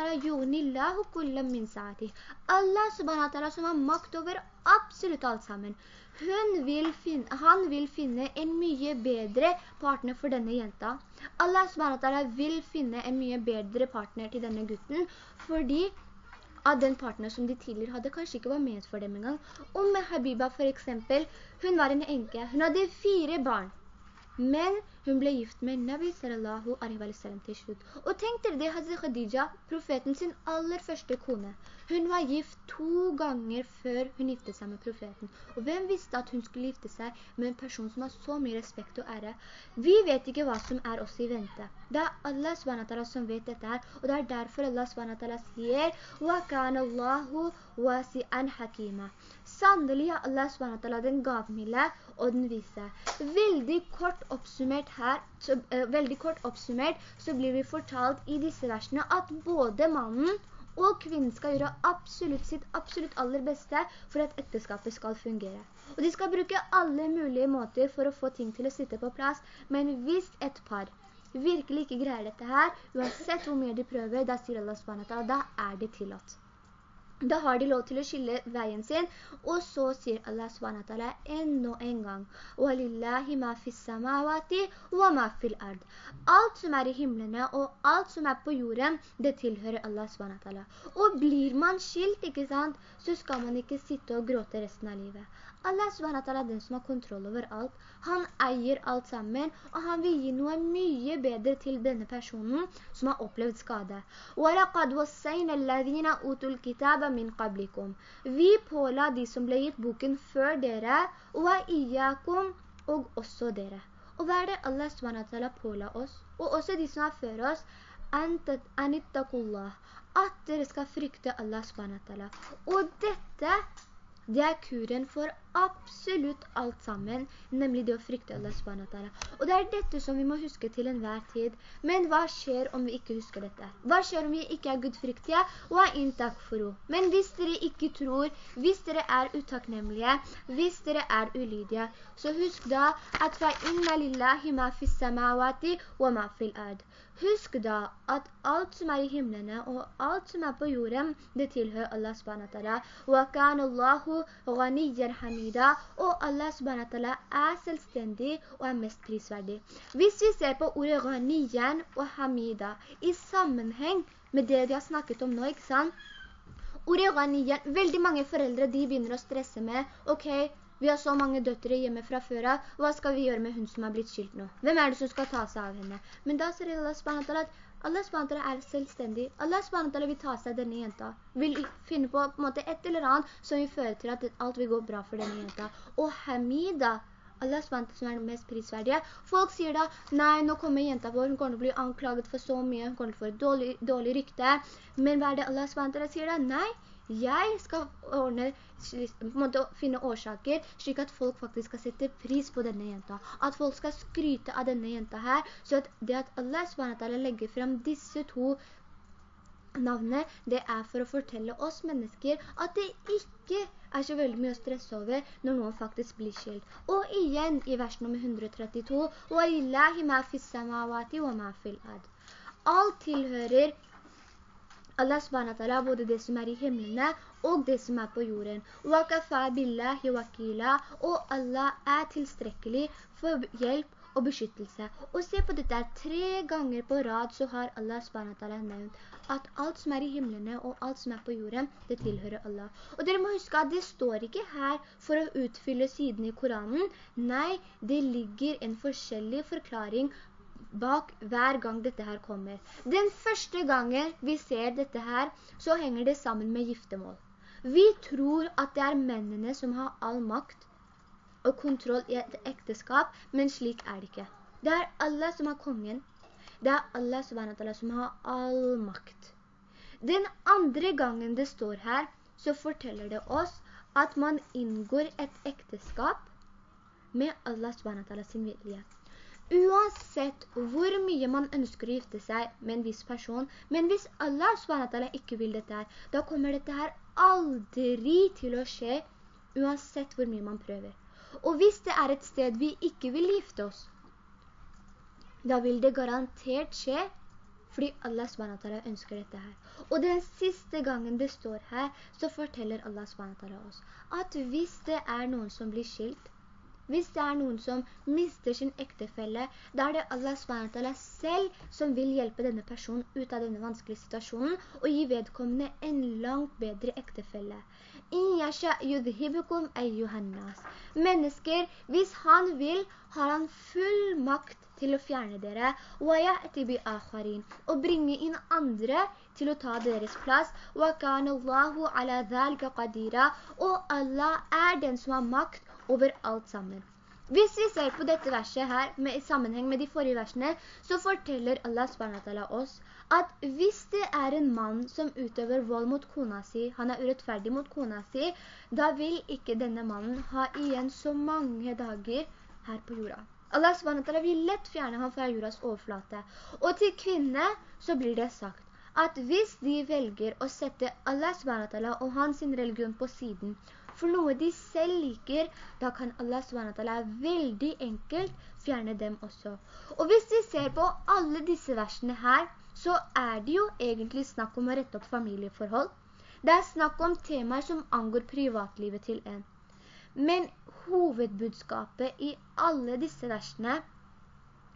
min sa'ati. Allah subhanahu som har makt over absolutt alt sammen. Vil finne, han vil finne en mye bedre partner for denne jenta. Allah SWT vil finne en mye bedre partner til denne gutten, fordi av den partner som de tidligere hadde kanskje ikke var ment for dem engang. Om Habiba for eksempel, hun var en enke, hun hadde fire barn. Men hun ble gift med Nabi sallallahu alaihi wa sallam til slutt. Og tenk dere det, Hazret Khadija, profeten sin aller første kone. Hun var gift to ganger før hun gifte seg med profeten. Og hvem visste at hun skulle gifte seg med en person som har så mye respekt og ære? Vi vet ikke hva som er oss i vente. Det er Allah SWT som vet dette her, og det er derfor Allah SWT sier «Wa kana Allahu wasi'an. Sannelig har Allah SWT den gavmille og den vise. Veldig kort her, så, uh, veldig kort oppsummert, så blir vi fortalt i disse versene at både mannen og kvinnen skal gjøre absolutt sitt absolutt aller beste for at ekteskapet skal fungere. Og de skal bruke alle mulige måter for å få ting til å sitte på plass, men hvis et par virkelig ikke greier dette her, uansett hvor mye de prøver, da sier Allah SWT, da er det tillatt. Da har de lov til å skille veien sin, og så sier Allah SWT enda en gang «Walillahi ma fis samawati wa ma fil ard». Alt som er i himmelene og alt som er på jorden, det tilhører Allah SWT. Og blir man skilt, ikke sant, så skal man ikke sitte og gråte resten av livet. Allah SWT er den som har kontroll over alt. Han eier alt sammen, og han vil gi noe mye bedre til denne personen som har opplevd skade. Vi påla de som ble gitt boken før dere, og også dere. Og hva er det Allah SWT påla oss, og også de som er før oss, at dere skal frykte Allah SWT. Og dette det er kuren for absolutt alt sammen, nemlig det å frykte Allah subhanahu Og det er dette som vi må huske til enhver tid. Men hva skjer om vi ikke husker dette? Hva skjer om vi ikke er gudfryktige? Og er inntak for henne? Men hvis dere ikke tror, hvis dere er utakknemlige, hvis dere er ulydige, så husk da at «Fa inna lillahi ma fis samawati wa ma fil ard». Husk da at alt som er i himmelene og alt som er på jorden, det tilhører Allah subhanahu og Allah subhanahu er selvstendig og er mest prisverdig. Hvis vi ser på ordet ghaniyan og hamida i sammenheng med det vi har snakket om nå, ikke sant? Ordet ghaniyan, veldig mange foreldre de begynner å stresse med, ok, vi har så mange døttere hjemme fra før av. Hva skal vi gjøre med hun som har blitt skilt nå? Hvem er det som skal ta seg av henne? Men da sier Allah SWT at Allah SWT er selvstendig. Allah SWT vil ta seg denne jenta. Vil finne på, på måte, et eller annet som vil føre til at alt vil gå bra for denne jenta. Og Hamida, Allah SWT som er den mest prisverdige. Folk sier da, nei, nå kommer jenta vår, hun kommer til å bli anklaget for så mye, hun kommer til å få et dårlig, dårlig rykte. Men hva er det Allah SWT sier da? Nei, jeg skal ordne, finne årsaker slik at folk faktisk skal sette pris på denne jenta. At folk skal skryte av denne jenta her, så at det at Allah SWT legger frem disse to navnene, det er for å fortelle oss mennesker at det ikke er så veldig mye å stresse over når noen faktisk blir skilt. Og igjen i vers nummer 132, «Wa illahi ma fis samawati wa ma fil ad». Alt tilhører Allah subhanahu både det som er i himmelene og det som er på jorden. Og Allah er tilstrekkelig for hjelp og beskyttelse. Og se på dette, tre ganger på rad så har Allah SWT nevnt at alt som er i himmelene og alt som er på jorden, det tilhører Allah. Og dere må huske at det står ikke her for å utfylle siden i Koranen. Nei, det ligger en forskjellig forklaring bak hver gang dette her kommer. Den første gangen vi ser dette her, så henger det sammen med giftemål. Vi tror at det er mennene som har all makt og kontroll i et ekteskap, men slik er det ikke. Det er Allah som er kongen. Det er Allah som har all makt. Den andre gangen det står her, så forteller det oss at man inngår et ekteskap med Allah sin vilje. Uansett hvor mye man ønsker å gifte seg med en viss person, men hvis Allah SWT ikke vil dette her, da kommer dette her aldri til å skje, uansett hvor mye man prøver. Og hvis det er et sted vi ikke vil gifte oss, da vil det garantert skje, fordi Allah SWT ønsker dette her. Og den siste gangen det står her, så forteller Allah SWT oss at hvis det er noen som blir skilt, hvis det er noen som mister sin ektefelle, da er det Allah SWT selv som vil hjelpe denne personen ut av denne vanskelige situasjonen og gi vedkommende en langt bedre ektefelle. Mennesker, hvis han vil, har han full makt til å fjerne dere, og bringe inn andre til å ta deres plass, og Allah er den som har makt over alt sammen. Hvis vi ser på dette verset her med, i sammenheng med de forrige versene, så forteller Allah SWT oss at hvis det er en mann som utøver vold mot kona si, han er urettferdig mot kona si, da vil ikke denne mannen ha igjen så mange dager her på jorda. Allah SWT vil lett fjerne ham fra jordas overflate. Og til kvinne så blir det sagt at hvis de velger å sette Allah SWT og hans religion på siden, for noe de selv liker, da kan Allah SWT veldig enkelt fjerne dem også. Og hvis vi ser på alle disse versene her, så er det jo egentlig snakk om å rette opp familieforhold. Det er snakk om temaer som angår privatlivet til en. Men hovedbudskapet i alle disse versene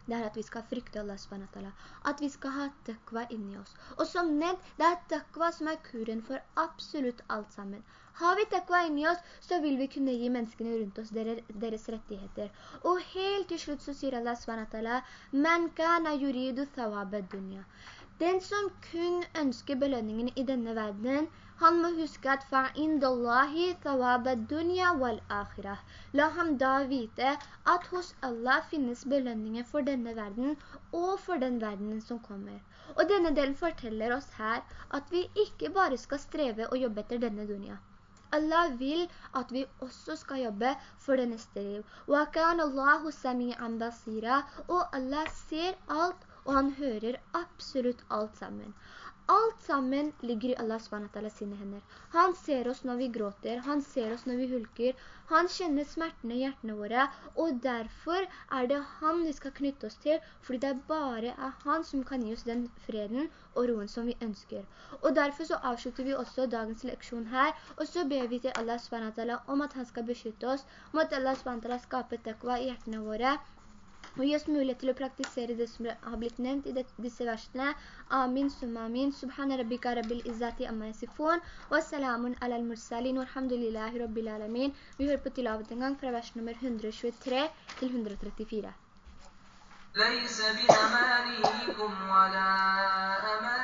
det er at vi skal frykte Allah SWT. At vi skal ha takva inni oss. Og som nevnt, det er takva som er kuren for absolutt alt sammen. Har vi tekva inni oss, så vil vi kunne gi menneskene rundt oss deres, rettigheter. Og helt til slutt så sier Allah SWT, «Men kana yuridu thawabad dunya». Den som kun ønsker belønningen i denne verdenen, han må huske at fa'indallahi thawabad dunya wal akhirah. La ham da vite at hos Allah finnes belønninger for denne verden og for den verdenen som kommer. Og denne delen forteller oss her at vi ikke bare skal streve og jobbe etter denne dunya. Allah vil at vi også skal jobbe for det neste liv. Og Allah ser alt og han hører absolutt alt sammen. Alt sammen ligger i Allah SWT sine hender. Han ser oss når vi gråter, han ser oss når vi hulker, han kjenner smertene i hjertene våre, og derfor er det han vi skal knytte oss til, fordi det er bare er han som kan gi oss den freden og roen som vi ønsker. Og derfor så avslutter vi også dagens leksjon her, og så ber vi til Allah SWT om at han skal beskytte oss, om at Allah SWT skaper takva i hjertene våre, og gi oss mulighet til å praktisere det som har blitt nevnt i disse versene. Amin, summa amin. Subhana rabbika rabbil izzati amma yasifun. Wa salamun ala al-mursalin. Walhamdulillahi rabbil alamin. Vi hører på tilavet en gang fra vers nummer 123 til 134. ليس بأمانيكم ولا أماني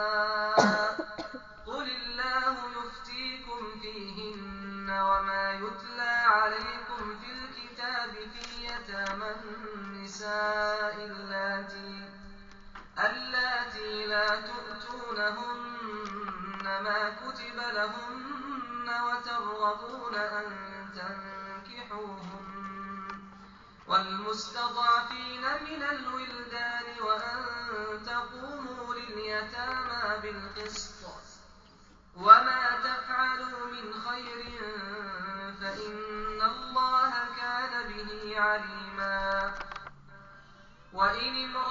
عليكم في الكتاب في يتامى النساء اللاتي اللاتي لا تؤتونهن ما كتب لهن وترغبون أن تنكحوهن. والمستضعفين من الولدان وأن تقوموا لليتامى بالقسط. وما تفعلوا من خير فإن الله كان به عليما. وإن امرأة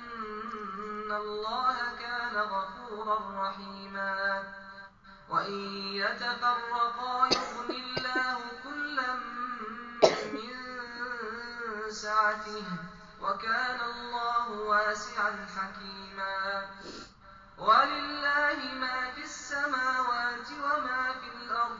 الله كان غفورا رحيما وإن يتفرقا يغني الله كلا من سعته وكان الله واسعا حكيما ولله ما في السماوات وما في الأرض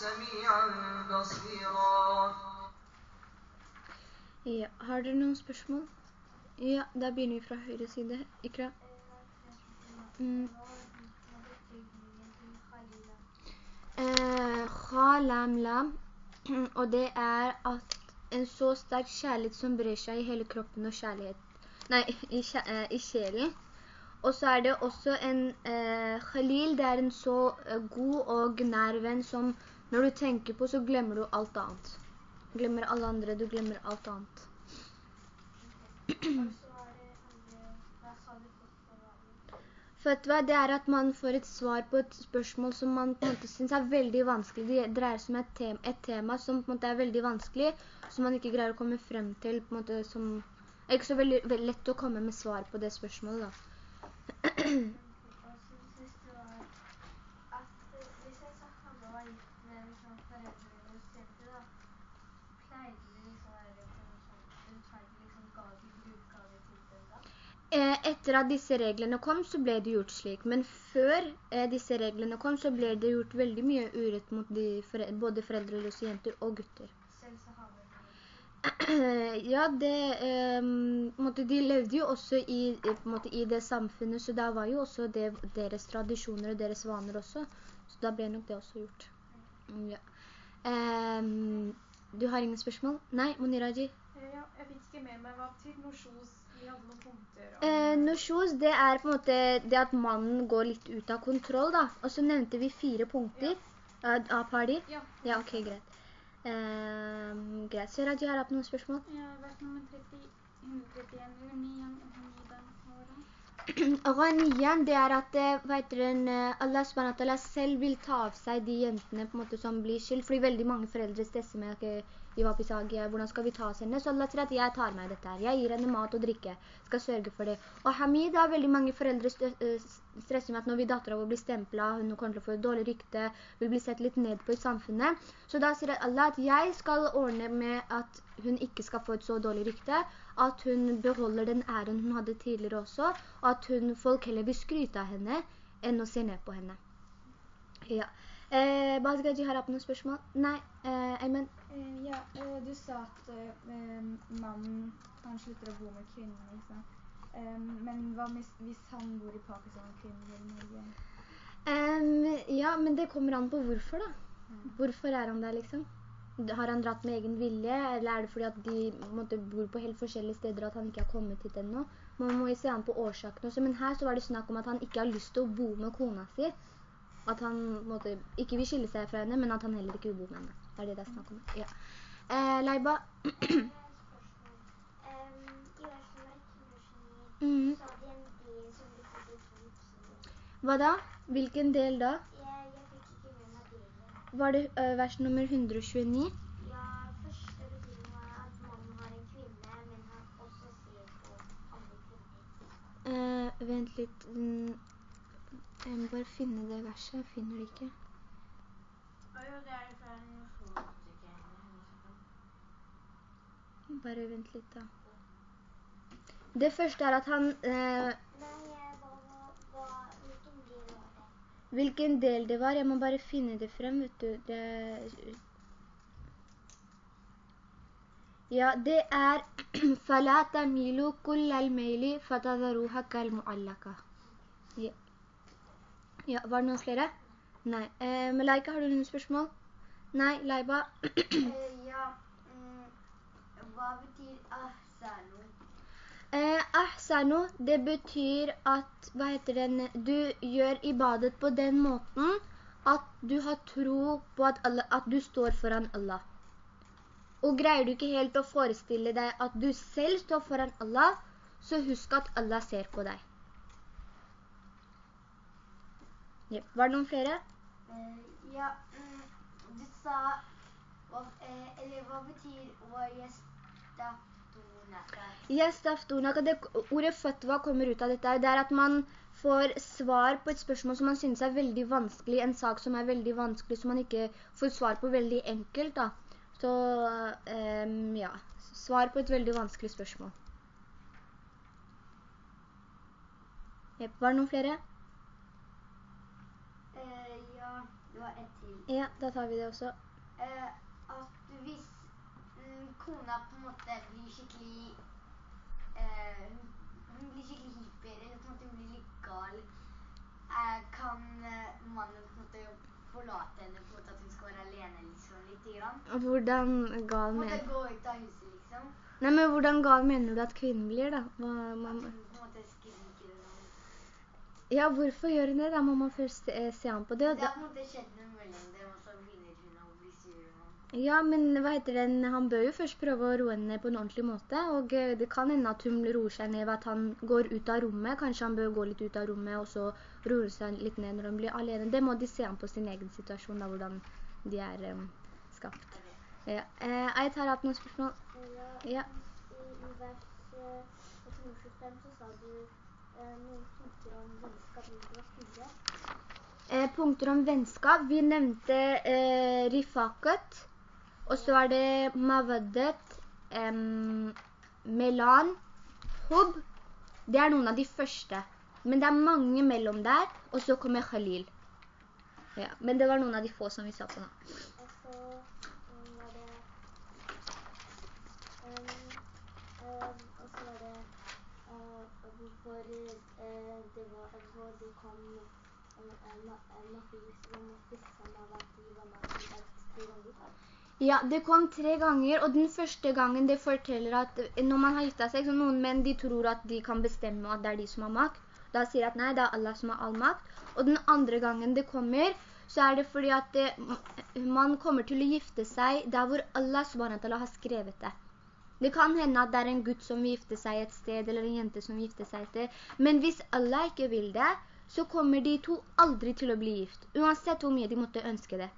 سميعا بصيرا Ja, har dere noen spørsmål? Ja, da begynner vi fra høyre side. Ikra. Mm. Eh, Khalam lam, og det er at en så sterk kjærlighet som brer seg i hele kroppen og kjærlighet. Nei, i, kjæ- eh, i sjelen. Og så er det også en eh, khalil, det er en så eh, god og nær venn som når du tenker på, så glemmer du alt annet. Glemmer alle andre, du glemmer alt annet. Fatwa, det er at man får et svar på et spørsmål som man på en måte synes er veldig vanskelig. Det dreier seg om et tema, et tema som på en måte er veldig vanskelig, som man ikke greier å komme frem til, på en måte som er ikke så veldig, veldig lett å komme med svar på det spørsmålet da. [clears throat] Etter at disse reglene kom, så ble det gjort slik. Men før eh, disse reglene kom, så ble det gjort veldig mye urett mot foreldre både foreldreløse jenter og gutter. [clears throat] ja, det, eh, måte, de levde jo også i, måte, i det samfunnet, så da var jo også det, deres tradisjoner og deres vaner også. Så da ble nok det også gjort. Ja. Um, du har ingen spørsmål? Nei, Moniraji? Ja, jeg fikk ikke med meg hva til norsjos. Eh, norsjos, det er på en måte det at mannen går litt ut av kontroll da. Og så nevnte vi fire punkter av av party. Ja. Ja, ok, greit. Eh, greit. Så du har hatt noen spørsmål. Ja, vers nummer 30, 131, Unian og Hamidan. Hva var [clears throat] det? Ghaniyan, det er at, den, Allah SWT selv vil ta av seg de jentene måte som blir skilt, fordi veldig mange foreldre stresser med at de var på sag, ja, hvordan skal vi ta oss henne? Så Allah sier at jeg tar meg dette her. Jeg gir henne mat og drikke, skal sørge for det. Og Hamid har veldig mange foreldre eh, stresser med at nå vil datteren vår bli stemplet, hun kommer til å få et dårlig rykte, vil bli sett litt ned på i samfunnet. Så da sier Allah at jeg skal ordne med at hun ikke skal få et så dårlig rykte, at hun beholder den æren hun hadde tidligere også, og at hun, folk heller vil skryte av henne enn å se ned på henne. Ja. Eh, Bazgaji har hatt noen spørsmål? Nei, eh, Amen. Eh, ja, eh, du sa at eh, mannen slutter å bo med kvinnen, ikke? Eh, men hva hvis, han bor i Pakistan og kvinner bor i Norge? Um, ja, men det kommer an på hvorfor da. Hvorfor er han der liksom? Har han dratt med egen vilje, eller er det fordi at de måtte, bor på helt forskjellige steder at han ikke har kommet hit ennå? Man må jo se an på årsaken også, men her så var det snakk om at han ikke har lyst til å bo med kona si. At han måtte, ikke vil skille seg fra henne, men at han heller ikke vil bo med henne. Det er det det er snakk om. Ja. Eh, Leiba? [clears throat] Mhm. Hva da? Hvilken del da? Var det ø, vers nummer 129? Eh, vent litt. mm, Jeg må bare finne det verset. Jeg finner det ikke. Bare vent litt da. Det første er at han... eh, hvilken del det var? Jeg må bare finne det frem, vet du. Det... Ja, det er فَلَا تَمِيلُوا كُلَّ الْمَيْلِ فَتَذَرُوهَا كَالْمُعَلَّكَ ja. ja, var det noen flere? Nei. Eh, Malaika, har du noen spørsmål? Nei, Leiba? [clears throat] ja, mm, hva betyr ahsanu? Eh, ahsanu, det betyr at, hva heter den, du gjør ibadet på den måten at du har tro på at, Allah, at du står foran Allah. Og greier du ikke helt å forestille deg at du selv står foran Allah, så husk at Allah ser på deg. Ja, var det noen flere? Eh, ja, mm, du sa, eh, eller hva betyr hva gjestatunaka? Yastaftunaka, det ordet fatwa kommer ut av dette. Det er at man får svar på et spørsmål som man synes er veldig vanskelig, en sak som er veldig vanskelig, som man ikke får svar på veldig enkelt da. Så, um, ja, svar på et veldig vanskelig spørsmål. Jep, var det noen flere? Uh, ja, det var ett til. Ja, da tar vi det også. Uh, at hvis kona på en måte blir skikkelig eh, hun, blir skikkelig eller på en måte hun blir litt gal, eh, kan eh, mannen på en måte forlate henne på en måte at hun skal være alene liksom litt grann? Hvordan gal mener gå ut av huset liksom. Nei, men hvordan gal mener du at kvinnen blir da? Hva, At hun på en måte skriker og sånn. ja, hvorfor gjør hun det? Da må man først se, se an på det. Det har på en måte skjedd noe mellom dem, og så begynner hun å bli sur. Og... Ja, men hva heter den? Han bør jo først prøve å roe henne på en ordentlig måte, og eh, det kan hende at hun roer seg ned ved at han går ut av rommet. Kanskje han bør gå litt ut av rommet, og så roer seg litt ned når han blir alene. Det må de se an på sin egen situasjon, da, hvordan de er um, skapt. Ja. Eh, jeg tar opp noen spørsmål. Ja. I, vers eh, 25 så sa du noen punkter om vennskap, var fire. Eh, punkter om vennskap. Vi nevnte eh, rifakat, og så er det mavadet, um, melan, hub. Det er noen av de første. Men det er mange mellom der, og så kommer khalil. Ja, men det var noen av de få som vi sa på nå. Og um, um, um, og uh, hvorfor uh, det var hvor det kom En uh, ma- som og mahis samavati wa mahis tre ganger. Ja, det kom tre ganger, og den første gangen det forteller at når man har gifta seg, så noen menn de tror at de kan bestemme at det er de som har makt. Da sier at nei, det er Allah som har all makt. Og den andre gangen det kommer, så er det fordi at det, man kommer til å gifte seg der hvor Allah subhanahu har skrevet det. Det kan hende at det er en gutt som vil gifte seg et sted, eller en jente som vil gifte seg et sted. Men hvis Allah ikke vil det, så kommer de to aldri til å bli gift, uansett hvor mye de måtte ønske det.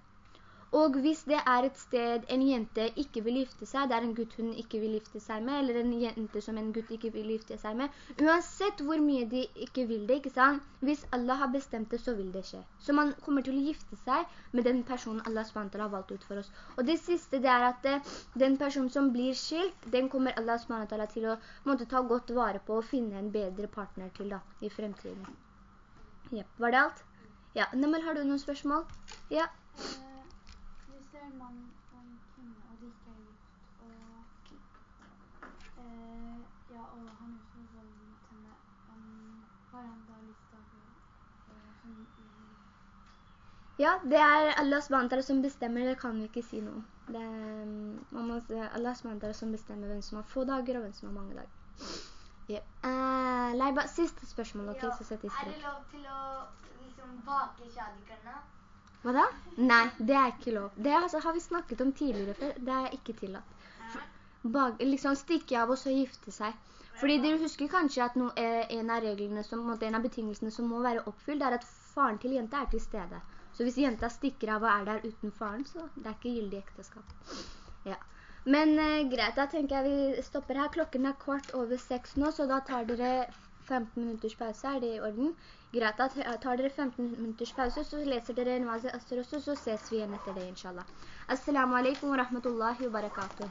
Og hvis det er et sted en jente ikke vil gifte seg, det er en gutt hun ikke vil gifte seg med, eller en jente som en gutt ikke vil gifte seg med, uansett hvor mye de ikke vil det, ikke sant? Hvis Allah har bestemt det, så vil det skje. Så man kommer til å gifte seg med den personen Allah SWT har valgt ut for oss. Og det siste det er at det, eh, den personen som blir skilt, den kommer Allah SWT til å måtte ta godt vare på og finne en bedre partner til da, i fremtiden. Ja, var det alt? Ja, Nemel, har du noen spørsmål? Ja. Eh, er en mann og en kvinne, og de ikke er gift, og eh, ja, og han utfører vold mot henne, um, har han da lyst til å ja, det er Allah SWT som bestemmer, det kan vi ikke si noe. Det er man må, Allah SWT som bestemmer hvem som har få dager og hvem som har mange dager. Ja. Uh, Leiba, siste spørsmål, ok, ja. Er det lov til å liksom bake shadikarna? Hva da? Nei, det er ikke lov. Det altså, har vi snakket om tidligere før. Det er ikke tillatt. Bag, liksom stikke av og så gifte seg. Fordi dere husker kanskje at no, eh, en av som, en av betingelsene som må være oppfylt, er at faren til jenta er til stede. Så hvis jenta stikker av og er der uten faren, så det er ikke gyldig ekteskap. Ja. Men eh, greit, da tenker jeg vi stopper her. Klokken er kort over seks nå, så da tar dere 15 minutters pause. Er det i orden? Greit, da tar dere 15 minutters pause, så leser dere en vazi asr også, så ses vi igjen etter det, inshallah. Assalamu alaikum wa rahmatullahi wa barakatuh.